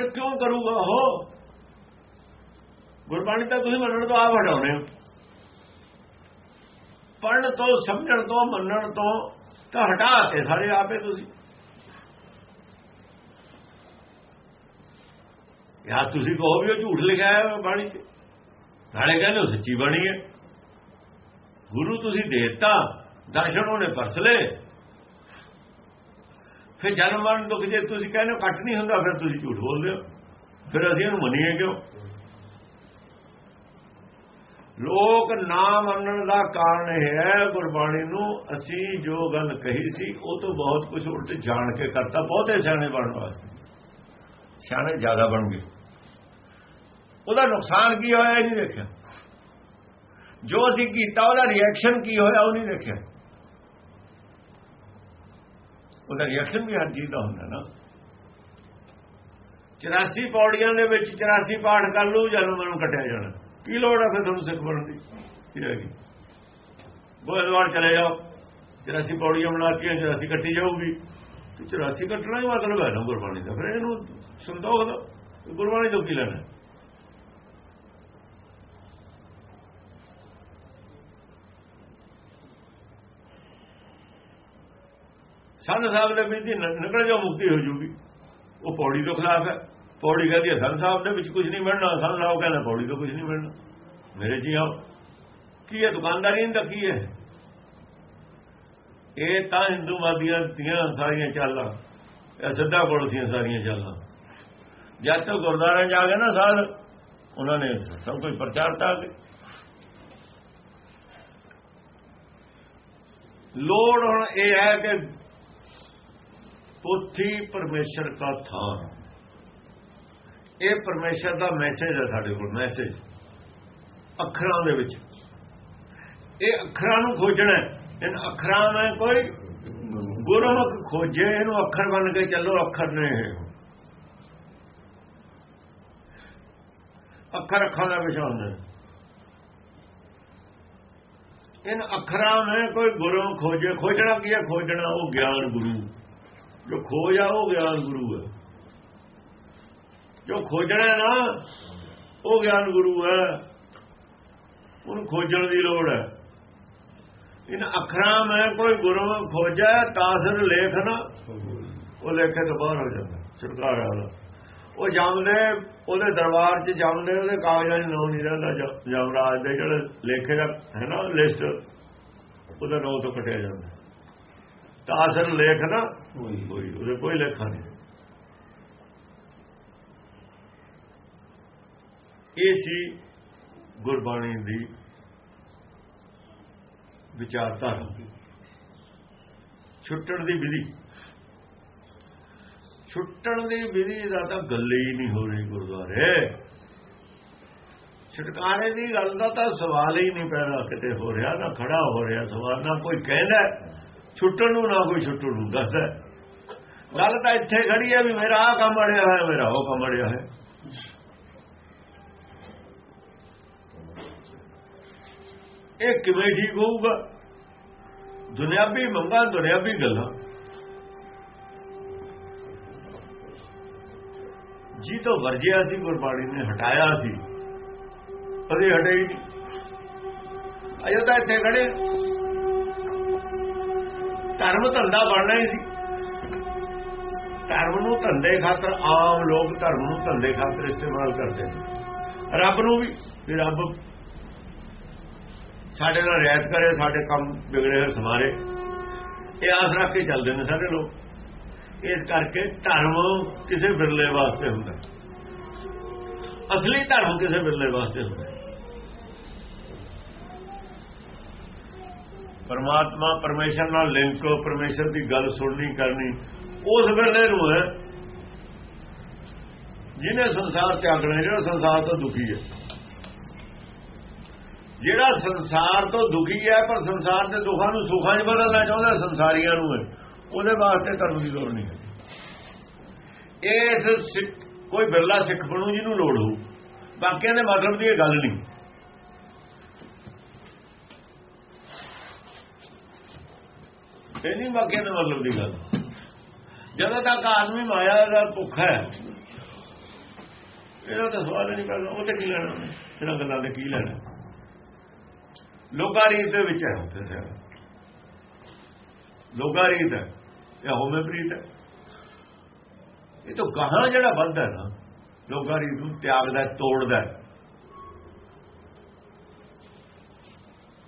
ਫਿਰ ਕਿਉਂ ਕਰੂਗਾ? ਉਹ ਗੁਰਬਾਣੀ ਤਾਂ ਤੁਸੀਂ ਮੰਨਣ ਤੋਂ ਆਪ ਹਟਾਉਨੇ ਹੋ। ਪੜਨ ਤੋਂ, ਸਮਝਣ ਤੋਂ, ਮੰਨਣ ਤੋਂ ਤਾਂ ਹਟਾ ਤੇ ਸਾਰੇ ਆਪੇ ਤੁਸੀਂ। ਯਾ ਤੁਸੀਂ ਕਹੋ ਵੀ ਉਹ ਝੂਠ ਲਿਖਿਆ ਹੈ ਬਾਣੀ 'ਚ। ਨਾਲੇ ਕਹਿੰਦੇ ਉਹ ਸੱਚੀ ਬਾਣੀ ਹੈ। ਗੁਰੂ ਤੁਸੀਂ ਦੇਤਾ, ਦਰਸ਼ਨ ਉਹਨੇ ਪਰਸਲੇ ਫਿਰ ਜਨਮ ਮਰਨ ਦੁੱਖ ਜੇ ਤੁਸੀਂ ਕਹਿੰਦੇ ਹੋ ਕੱਟ ਨਹੀਂ ਹੁੰਦਾ, ਫਿਰ ਤੁਸੀਂ ਝੂਠ ਬੋਲਦੇ ਹੋ। ਫਿਰ ਅਸੀਂ ਇਹਨੂੰ ਮੰਨੀਏ ਕਿਉਂ? ਲੋਕ ਨਾ ਮੰਨਣ ਦਾ ਕਾਰਨ ਇਹ ਹੈ, ਗੁਰਬਾਣੀ ਨੂੰ ਅਸੀਂ ਜੋ ਗੱਲ ਕਹੀ ਸੀ, ਉਹ ਤੋਂ ਬਹੁਤ ਕੁਝ ਉਲਟ ਜਾਣ ਕੇ ਕਰਤਾ, ਬਹੁਤੇ ਸਿਆਣੇ ਬਣਨ ਵਾਸਤੇ। ਸਿਆਣੇ ਜ਼ਿਆਦਾ ਬਣ ਗਏ। ਉਹਦਾ ਨੁਕਸਾਨ ਕੀ ਹੋਇਆ ਇਹ ਨਹੀਂ ਦੇਖਿਆ ਜੋ ਅਸੀਂ ਕੀਤਾ, ਉਹਦਾ ਰਿਐਕਸ਼ਨ ਕੀ ਹੋਇਆ, ਉਹ ਨਹੀਂ ਦੇਖਿਆ ਉਹਦਾ ਰਿਐਕਸ਼ਨ ਵੀ ਹਰ ਚੀਜ਼ ਦਾ ਹੁੰਦਾ ਨਾ। 84 ਪੌੜੀਆਂ ਦੇ ਵਿੱਚ 84 ਪਾਠ ਕਰ ਲੂ ਜਨਮ ਨੂੰ ਕੱਟਿਆ ਜਾਣਾ। ਕੀ ਲੋੜ ਆ ਫਿਰ ਤੁਹਾਨੂੰ ਸਿੱਖ ਬਣਨ ਦੀ? ਕੀ ਰਹੇਗੀ ਗੋਇਲਵਾਰ ਚਲੇ ਜਾਓ। 84 ਪੌੜੀਆਂ ਬਣਾਤੀਆਂ 84 ਕੱਟੀ ਜਾਊਗੀ। ਤੇ 84 ਕੱਟਣਾ ਹੀ ਮਤਲਬ ਹੈ ਨਾ ਗੁਰਬਾਣੀ ਦਾ। ਫਿਰ ਇਹਨੂੰ ਸੰਤੋਖ ਦਾ ਗੁਰਬਾਣੀ ਤੋਂ ਕੀ ਲੈਣਾ? ਸੰਤ ਸਾਹਿਬ ਦੇ ਵਿੱਚ ਦੀ ਨਿਕਲ ਜਾਓ, ਮੁਕਤੀ ਹੋ ਜੂਗੀ। ਉਹ ਪੌੜੀ ਤੋਂ ਖਿਲਾਫ ਹੈ। ਪੌੜੀ ਕਹਿੰਦੀ ਹੈ, ਸੰਤ ਸਾਹਿਬ ਦੇ ਵਿੱਚ ਕੁਝ ਨਹੀਂ ਮਿਲਣਾ। ਸੰਤ ਸਾਹਿਬ ਕਹਿੰਦਾ, ਪੌੜੀ ਤੋਂ ਕੁਝ ਨਹੀਂ ਮਿਲਣਾ। ਮੇਰੇ ਜੀ ਆਓ। ਕੀ ਹੈ? ਦੁਕਾਨਦਾਰੀ ਦਾ ਕੀ ਹੈ? ਇਹ ਤਾਂ ਹਿੰਦੂਵਾਦੀਆਂ ਦੀਆਂ ਸਾਰੀਆਂ ਚਾਲਾਂ। ਇਹ ਸਿੱਧਾ ਕੋਲ ਪੜੋਸੀਆਂ ਸਾਰੀਆਂ ਚਾਲਾਂ। ਜਦ ਤੱਕ ਗੁਰਦਾਰੇ ਜਾ ਗਏ ਨਾ ਸਾਧ, ਉਹਨਾਂ ਨੇ ਸਭ ਕੁਝ ਪ੍ਰਚਾਰਤਾ ਕੇ ਲੋੜ ਹੁਣ ਇਹ ਹੈ ਕਿ ਪੋਥੀ ਪਰਮੇਸ਼ਰ ਦਾ ਥਾਂ ਇਹ ਪਰਮੇਸ਼ਰ ਦਾ ਮੈਸੇਜ ਹੈ ਸਾਡੇ ਕੋਲ ਮੈਸੇਜ ਅੱਖਰਾਂ ਦੇ ਵਿੱਚ। ਇਹ ਅੱਖਰਾਂ ਨੂੰ ਖੋਜਣਾ ਇਹ ਅੱਖਰਾਂ ਮੈਂ ਕੋਈ ਗੁਰਮੁਖ ਖੋਜੇ, ਇਹਨੂੰ ਅੱਖਰ ਬਣ ਕੇ ਚੱਲੋ ਅੱਖਰ ਨੇ ਅੱਖਰ ਅੱਖਾਂ ਦਾ ਵਿਸ਼ਾ ਹੁੰਦਾ ਇਨ ਅੱਖਰਾਂ में ਕੋਈ ਗੁਰੂ ਖੋਜੇ, ਖੋਜਣਾ ਕੀ ਹੈ? ਖੋਜਣਾ ਉਹ ਗਿਆਨ ਗੁਰੂ। ਜੋ ਖੋਜ ਆ ਉਹ ਗਿਆਨ ਗੁਰੂ ਹੈ। ਜੋ ਖੋਜਣਾ ਨਾ, ਉਹ ਗਿਆਨ ਗੁਰੂ ਹੈ। ਉਹਨੂੰ ਖੋਜਣ ਦੀ ਲੋੜ ਹੈ। ਇਨ ਅੱਖਰਾਂ ਮੈਂ ਕੋਈ ਗੁਰੂ ਖੋਜਾ ਤਾਸਰ ਲੇਖ ਨਾ, ਉਹ ਲੇਖੇ ਤੋਂ ਬਾਹਰ ਹੋ ਜਾਂਦਾ ਸਰਕਾਰ ਵਾਲਾ ਉਹ ਜੰਮਦੇ ਉਹਦੇ ਦਰਬਾਰ 'ਚ ਜੰਮਦੇ ਉਹਦੇ ਕਾਗਜ਼ਾਂ 'ਚ ਨਾਮ ਨਹੀਂ ਰਹਿੰਦਾ ਜਮਰਾਜ ਦੇ ਜਿਹੜੇ ਲੇਖੇ ਦਾ, ਹੈ ਨਾ, ਲਿਸਟ, ਉਹਦਾ ਨਾਮ ਤੋਂ ਕਟਿਆ ਜਾਂਦਾ। ਤਾਸਰ ਲੇਖ ਨਾ ਕੋਈ ਉਹਦੇ ਕੋਈ ਲੇਖਾ ਨਹੀਂ। ਇਹ ਸੀ ਗੁਰਬਾਣੀ ਦੀ ਵਿਚਾਰਧਾਰਾ। ਛੁੱਟਣ ਦੀ ਵਿਧੀ। ਛੁੱਟਣ ਦੀ ਵਿਧੀ ਦਾ ਤਾਂ ਗੱਲ ਹੀ ਨਹੀਂ ਹੋ ਰਹੀ ਗੁਰਦੁਆਰੇ। ਛੁਟਕਾਰੇ ਦੀ ਗੱਲ ਦਾ ਤਾਂ ਸਵਾਲ ਹੀ ਨਹੀਂ ਪੈਦਾ ਕਿਤੇ ਹੋ ਰਿਹਾ ਨਾ ਖੜਾ ਹੋ ਰਿਹਾ ਸਵਾਲ ਨਾ ਕੋਈ ਕਹਿੰਦਾ। ਛੁੱਟਣ ਨੂੰ ਨਾ ਕੋਈ ਛੁੱਟਣ ਨੂੰ ਦੱਸਦਾ ਗੱਲ ਤਾਂ ਇੱਥੇ ਖੜੀ ਹੈ ਵੀ ਮੇਰਾ ਆ ਕੰਮ ਅੜਿਆ ਹੋਇਆ, ਮੇਰਾ ਉਹ ਕੰਮ ਅੜਿਆ ਹੈ ਇਹ ਕਿਵੇਂ ਠੀਕ ਹੋਊਗਾ? ਦੁਨਿਆਵੀ ਮੰਗਾਂ, ਦੁਨਿਆਵੀ ਗੱਲਾਂ। ਜੀ ਤੋਂ ਵਰਜਿਆ ਸੀ, ਗੁਰਬਾਣੀ ਨੇ ਹਟਾਇਆ ਸੀ। ਅਰੇ ਹਟੇ ਹੀ ਨਹੀਂ। ਅਜੇ ਤਾਂ ਇੱਥੇ ਖੜੇ। ਧਰਮ ਧੰਦਾ ਬਣਨਾ ਹੀ ਸੀ। ਧਰਮ ਨੂੰ ਧੰਦੇ ਖਾਤਰ ਆਮ ਲੋਕ ਧਰਮ ਨੂੰ ਧੰਦੇ ਖਾਤਰ ਇਸਤੇਮਾਲ ਕਰਦੇ ਨੇ। ਰੱਬ ਨੂੰ ਵੀ ਵੀ ਰੱਬ ਸਾਡੇ ਨਾਲ ਰਿਆਇਤ ਕਰੇ, ਸਾਡੇ ਕੰਮ ਵਿਗੜੇ ਹੋਏ ਸਮਾਰੇ ਇਹ ਆਸ ਰੱਖ ਕੇ ਚੱਲਦੇ ਨੇ ਸਾਰੇ ਲੋਕ। ਇਸ ਕਰਕੇ ਧਰਮ ਕਿਸੇ ਬਿਰਲੇ ਵਾਸਤੇ ਹੁੰਦਾ। ਅਸਲੀ ਧਰਮ ਕਿਸੇ ਬਿਰਲੇ ਵਾਸਤੇ ਹੁੰਦਾ। ਪਰਮਾਤਮਾ ਪਰਮੇਸ਼ਰ ਨਾਲ ਲਿੰਕ ਪਰਮੇਸ਼ਰ ਦੀ ਗੱਲ ਸੁਣਨੀ, ਕਰਨੀ। ਉਸ ਵੇਲੇ ਨੂੰ ਹੈ, ਜਿਹਨੇ ਸੰਸਾਰ ਤਿਆਗਣਾ, ਜਿਹੜਾ ਸੰਸਾਰ ਤੋਂ ਦੁਖੀ ਹੈ। ਜਿਹੜਾ ਸੰਸਾਰ ਤੋਂ ਦੁਖੀ ਹੈ, ਪਰ ਸੰਸਾਰ ਦੇ ਦੁੱਖਾਂ ਨੂੰ ਸੁੱਖਾਂ 'ਚ ਬਦਲਣਾ ਚਾਹੁੰਦਾ, ਸੰਸਾਰੀਆਂ ਨੂੰ ਹੈ। ਉਹਦੇ ਵਾਸਤੇ ਧਰਮ ਦੀ ਲੋੜ ਨਹੀਂ ਹੈ। ਇਹ ਕੋਈ ਬਿਰਲਾ ਸਿੱਖ ਬਣੂ ਜਿਹਨੂੰ ਲੋੜ ਹੋ ਬਾਕੀਆਂ ਦੇ ਮਤਲਬ ਦੀ ਇਹ ਗੱਲ ਨਹੀਂ। ਇਹ ਨਹੀਂ ਬਾਕੀਆਂ ਦੇ ਮਤਲਬ ਦੀ ਗੱਲ। ਜਦੋਂ ਤੱਕ ਆਦਮੀ ਮਾਇਆ ਦਾ ਭੁੱਖਾ ਹੈ, ਇਹਦਾ ਤਾਂ ਸਵਾਲ ਨਹੀਂ ਪੈਦਾ ਉਹ ਤੇ ਕੀ ਲੈਣਾ? ਇਹਨਾਂ ਗੱਲਾਂ ਤੇ ਕੀ ਲੈਣਾ? ਲੋਕਾਂ ਰੀਤ ਦੇ ਵਿੱਚ ਹੈ, ਉੱਥੇ ਸਿਆਣਾ। ਲੋਕਾਂ ਰੀਤ ਹੈ, ਇਹ ਹੋਮੇਪ੍ਰੀਤ ਹੈ। ਇਹ ਤਾਂ ਗਾਹਾਂ ਜਿਹੜਾ ਵੱਧਦਾ ਨਾ, ਲੋਕਾਂ ਰੀਤ ਨੂੰ ਤਿਆਗਦਾ ਤੋੜਦਾ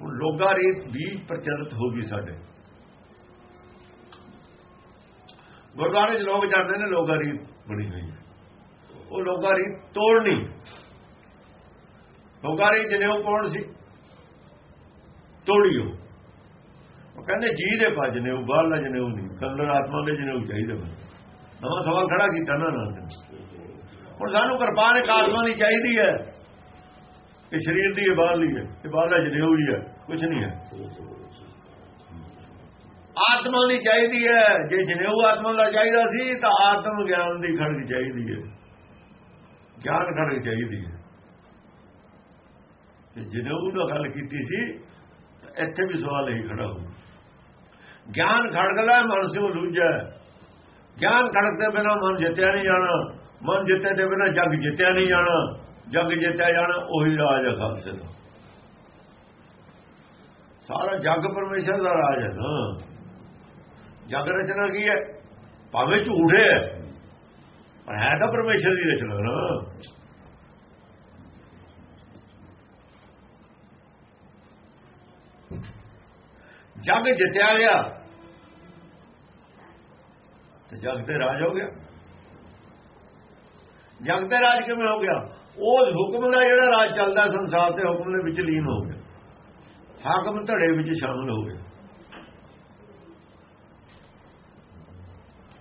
ਹੁਣ ਲੋਕਾਂ ਰੀਤ ਵੀ ਪ੍ਰਚਲਿਤ ਹੋ ਗਈ ਸਾਡੇ। ਗੁਰਦੁਆਰੇ 'ਚ ਲੋਕ ਜਾਂਦੇ ਨੇ, ਲੋਕਾਂ ਰੀਤ ਬਣੀ ਹੋਈ ਹੈ। ਉਹ ਲੋਕਾਂ ਰੀਤ ਤੋੜਨੀ ਲੋਕਾਂ ਰੀਤ ਜਨੇਊ ਕੌਣ ਸੀ? ਤੋੜਿਓ। ਉਹ ਕਹਿੰਦੇ ਜੀ ਦੇ ਭਜ ਨੇ, ਉਹ ਬਾਹਰਲਾ ਜਨੇਊ ਨਹੀਂ। ਕੰਦਰ ਆਤਮਾ ਦੇ ਜਨੇਊ ਚਾਹੀਦਾ ਨਵਾਂ ਸਵਾਲ ਖੜਾ ਕੀਤਾ ਨਾ ਨਾ। ਹੁਣ ਸਾਨੂੰ ਕਿਰਪਾਨ ਇੱਕ ਆਤਮਾ ਦੀ ਚਾਹੀਦੀ ਹੈ। ਇਹ ਸਰੀਰ ਦੀ, ਇਹ ਬਾਹਰਲੀ ਹੈ। ਇਹ ਬਾਹਰਲਾ ਜਨੇਊ ਹੀ ਹੈ। ਕੁਝ ਨਹੀਂ ਹੈ। ਆਤਮਾ ਦੀ ਚਾਹੀਦੀ ਹੈ। ਜੇ ਜਨੇਊ ਆਤਮਾ ਦਾ ਚਾਹੀਦਾ ਸੀ, ਤਾਂ ਆਤਮ ਗਿਆਨ ਦੀ ਖੜਕ ਚਾਹੀਦੀ ਹੈ। ਗਿਆਨ ਖੜਕ ਚਾਹੀਦੀ ਹੈ। ਜੇ ਜਨੇਊ ਨਾਲ ਗੱਲ ਕੀਤੀ ਸੀ ਇੱਥੇ ਵੀ ਸਵਾਲ ਇਹੀ ਖੜਾ ਹੋ ਗਿਆਨ ਖੜਗਲਾ ਮਨ ਸੇ ਲੁੱਝਾ ਗਿਆਨ ਖੜਕਦੇ ਬਿਨਾ ਮਨ ਜਿੱਤਿਆ ਨਹੀਂ ਜਾਣਾ। ਮਨ ਜਿੱਤੇ ਦੇ ਬਿਨਾ ਜਗ ਜਿੱਤਿਆ ਨਹੀਂ ਜਾਣਾ। ਜਗ ਜਿੱਤਿਆ ਜਾਣਾ, ਉਹੀ ਰਾਜ ਹੈ ਖਾਲਸੇ ਦਾ। ਸਾਰਾ ਜੱਗ ਪਰਮੇਸ਼ਰ ਦਾ ਰਾਜ ਹੈ ਨਾ। ਜਗ ਰਚਨਾ ਕੀ ਹੈ? ਭਾਵੇਂ ਝੂਠੇ ਹੈ, ਪਰ ਹੈ ਤਾਂ ਪਰਮੇਸ਼ਰ ਦੀ ਰਚਨਾ ਨਾ। ਜਗ ਜਿੱਤਿਆ ਗਿਆ, ਤੇ ਜਗ ਤੇ ਰਾਜ ਹੋ ਗਿਆ। ਜਗ ਤੇ ਰਾਜ ਕਿਵੇਂ ਹੋ ਗਿਆ? ਉਸ ਹੁਕਮ ਦਾ ਜਿਹੜਾ ਰਾਜ ਚੱਲਦਾ ਸੰਸਾਰ ਤੇ ਹੁਕਮ ਦੇ ਵਿੱਚ ਲੀਨ ਹੋ ਗਿਆ। ਹਾਕਮ ਧੜੇ ਵਿੱਚ ਸ਼ਾਮਲ ਹੋ ਗਿਆ।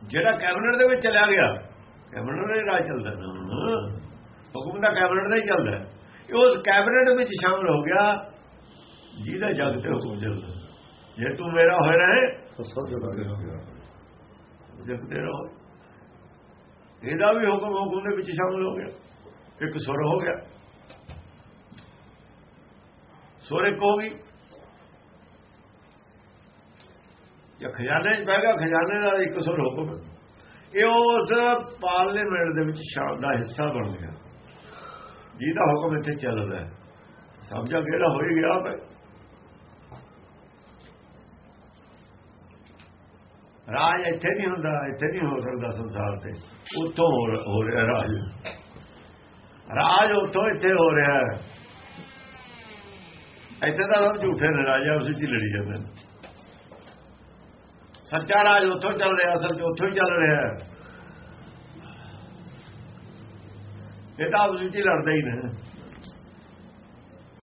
ਜਿਹੜਾ ਕੈਬਨਿਟ ਦੇ ਵਿੱਚ ਚਲਿਆ ਗਿਆ ਕੈਬਨਿਟ ਦਾ ਰਾਜ ਚੱਲਦਾ ਨਾ ਹੁਕਮ ਦਾ ਕੈਬਨਿਟ ਦਾ ਹੀ ਚੱਲਦਾ। ਉਸ ਕੈਬਨਿਟ ਵਿੱਚ ਸ਼ਾਮਲ ਹੋ ਗਿਆ ਜਿਹਦਾ ਜਗ ਤੇ ਹੁਕਮ ਚੱਲਦਾ। ਜੇ ਤੂੰ ਮੇਰਾ ਹੋਏ ਰਹੇ ਤਾਂ ਜਗਦੇ ਰਹੋ। ਇਹਦਾ ਵੀ ਹੁਕਮ ਹੁਕਮ ਦੇ ਵਿੱਚ ਸ਼ਾਮਲ ਹੋ ਗਿਆ। ਇੱਕ ਸੁਰ ਹੋ ਗਿਆ। ਸੁਰ ਇੱਕ ਹੋ ਗਈ। ਜਾਂ ਖਜ਼ਾਨੇ 'ਚ ਬਹਿ ਗਿਆ, ਖਜ਼ਾਨੇ ਦਾ ਇੱਕ ਸੁਰ ਹੁਕਮ ਇਹ ਉਸ ਪਾਰਲੀਮੈਂਟ ਦੇ ਵਿੱਚ ਸ਼ਾਮ ਦਾ ਹਿੱਸਾ ਬਣ ਗਿਆ। ਜਿਹਦਾ ਹੁਕਮ ਇੱਥੇ ਚੱਲਦਾ ਹੈ। ਸਮਝਾ ਕਿਹੜਾ ਹੋ ਹੀ ਗਿਆ ਆਪੇ ਰਾਜ ਇੱਥੇ ਨਹੀਂ ਹੁੰਦਾ, ਇੱਥੇ ਨਹੀਂ ਹੋ ਸਕਦਾ ਸੰਸਾਰ ਤੇ। ਉੱਥੋਂ ਹੋ ਰਿਹਾ ਰਾਜ। ਰਾਜ ਉੱਥੋਂ ਇੱਥੇ ਹੋ ਰਿਹਾ ਹੈ। ਇੱਥੇ ਤਾਂ ਸਭ ਝੂਠੇ ਨੇ, ਰਾਜਾ ਉਸੇ ਚ ਲੜੀ ਜਾਂਦੇ ਨੇ। ਸੱਚਾ ਰਾਜ ਉੱਥੋਂ ਚੱਲ ਰਿਹਾ ਅਸਲ ਚ ਉੱਥੋਂ ਹੀ ਚੱਲ ਰਿਹਾ ਹੈ। ਇਹ ਤਾਂ ਆਪਸ ਵਿੱਚ ਹੀ ਲੜਦੇ ਹੀ ਨੇ।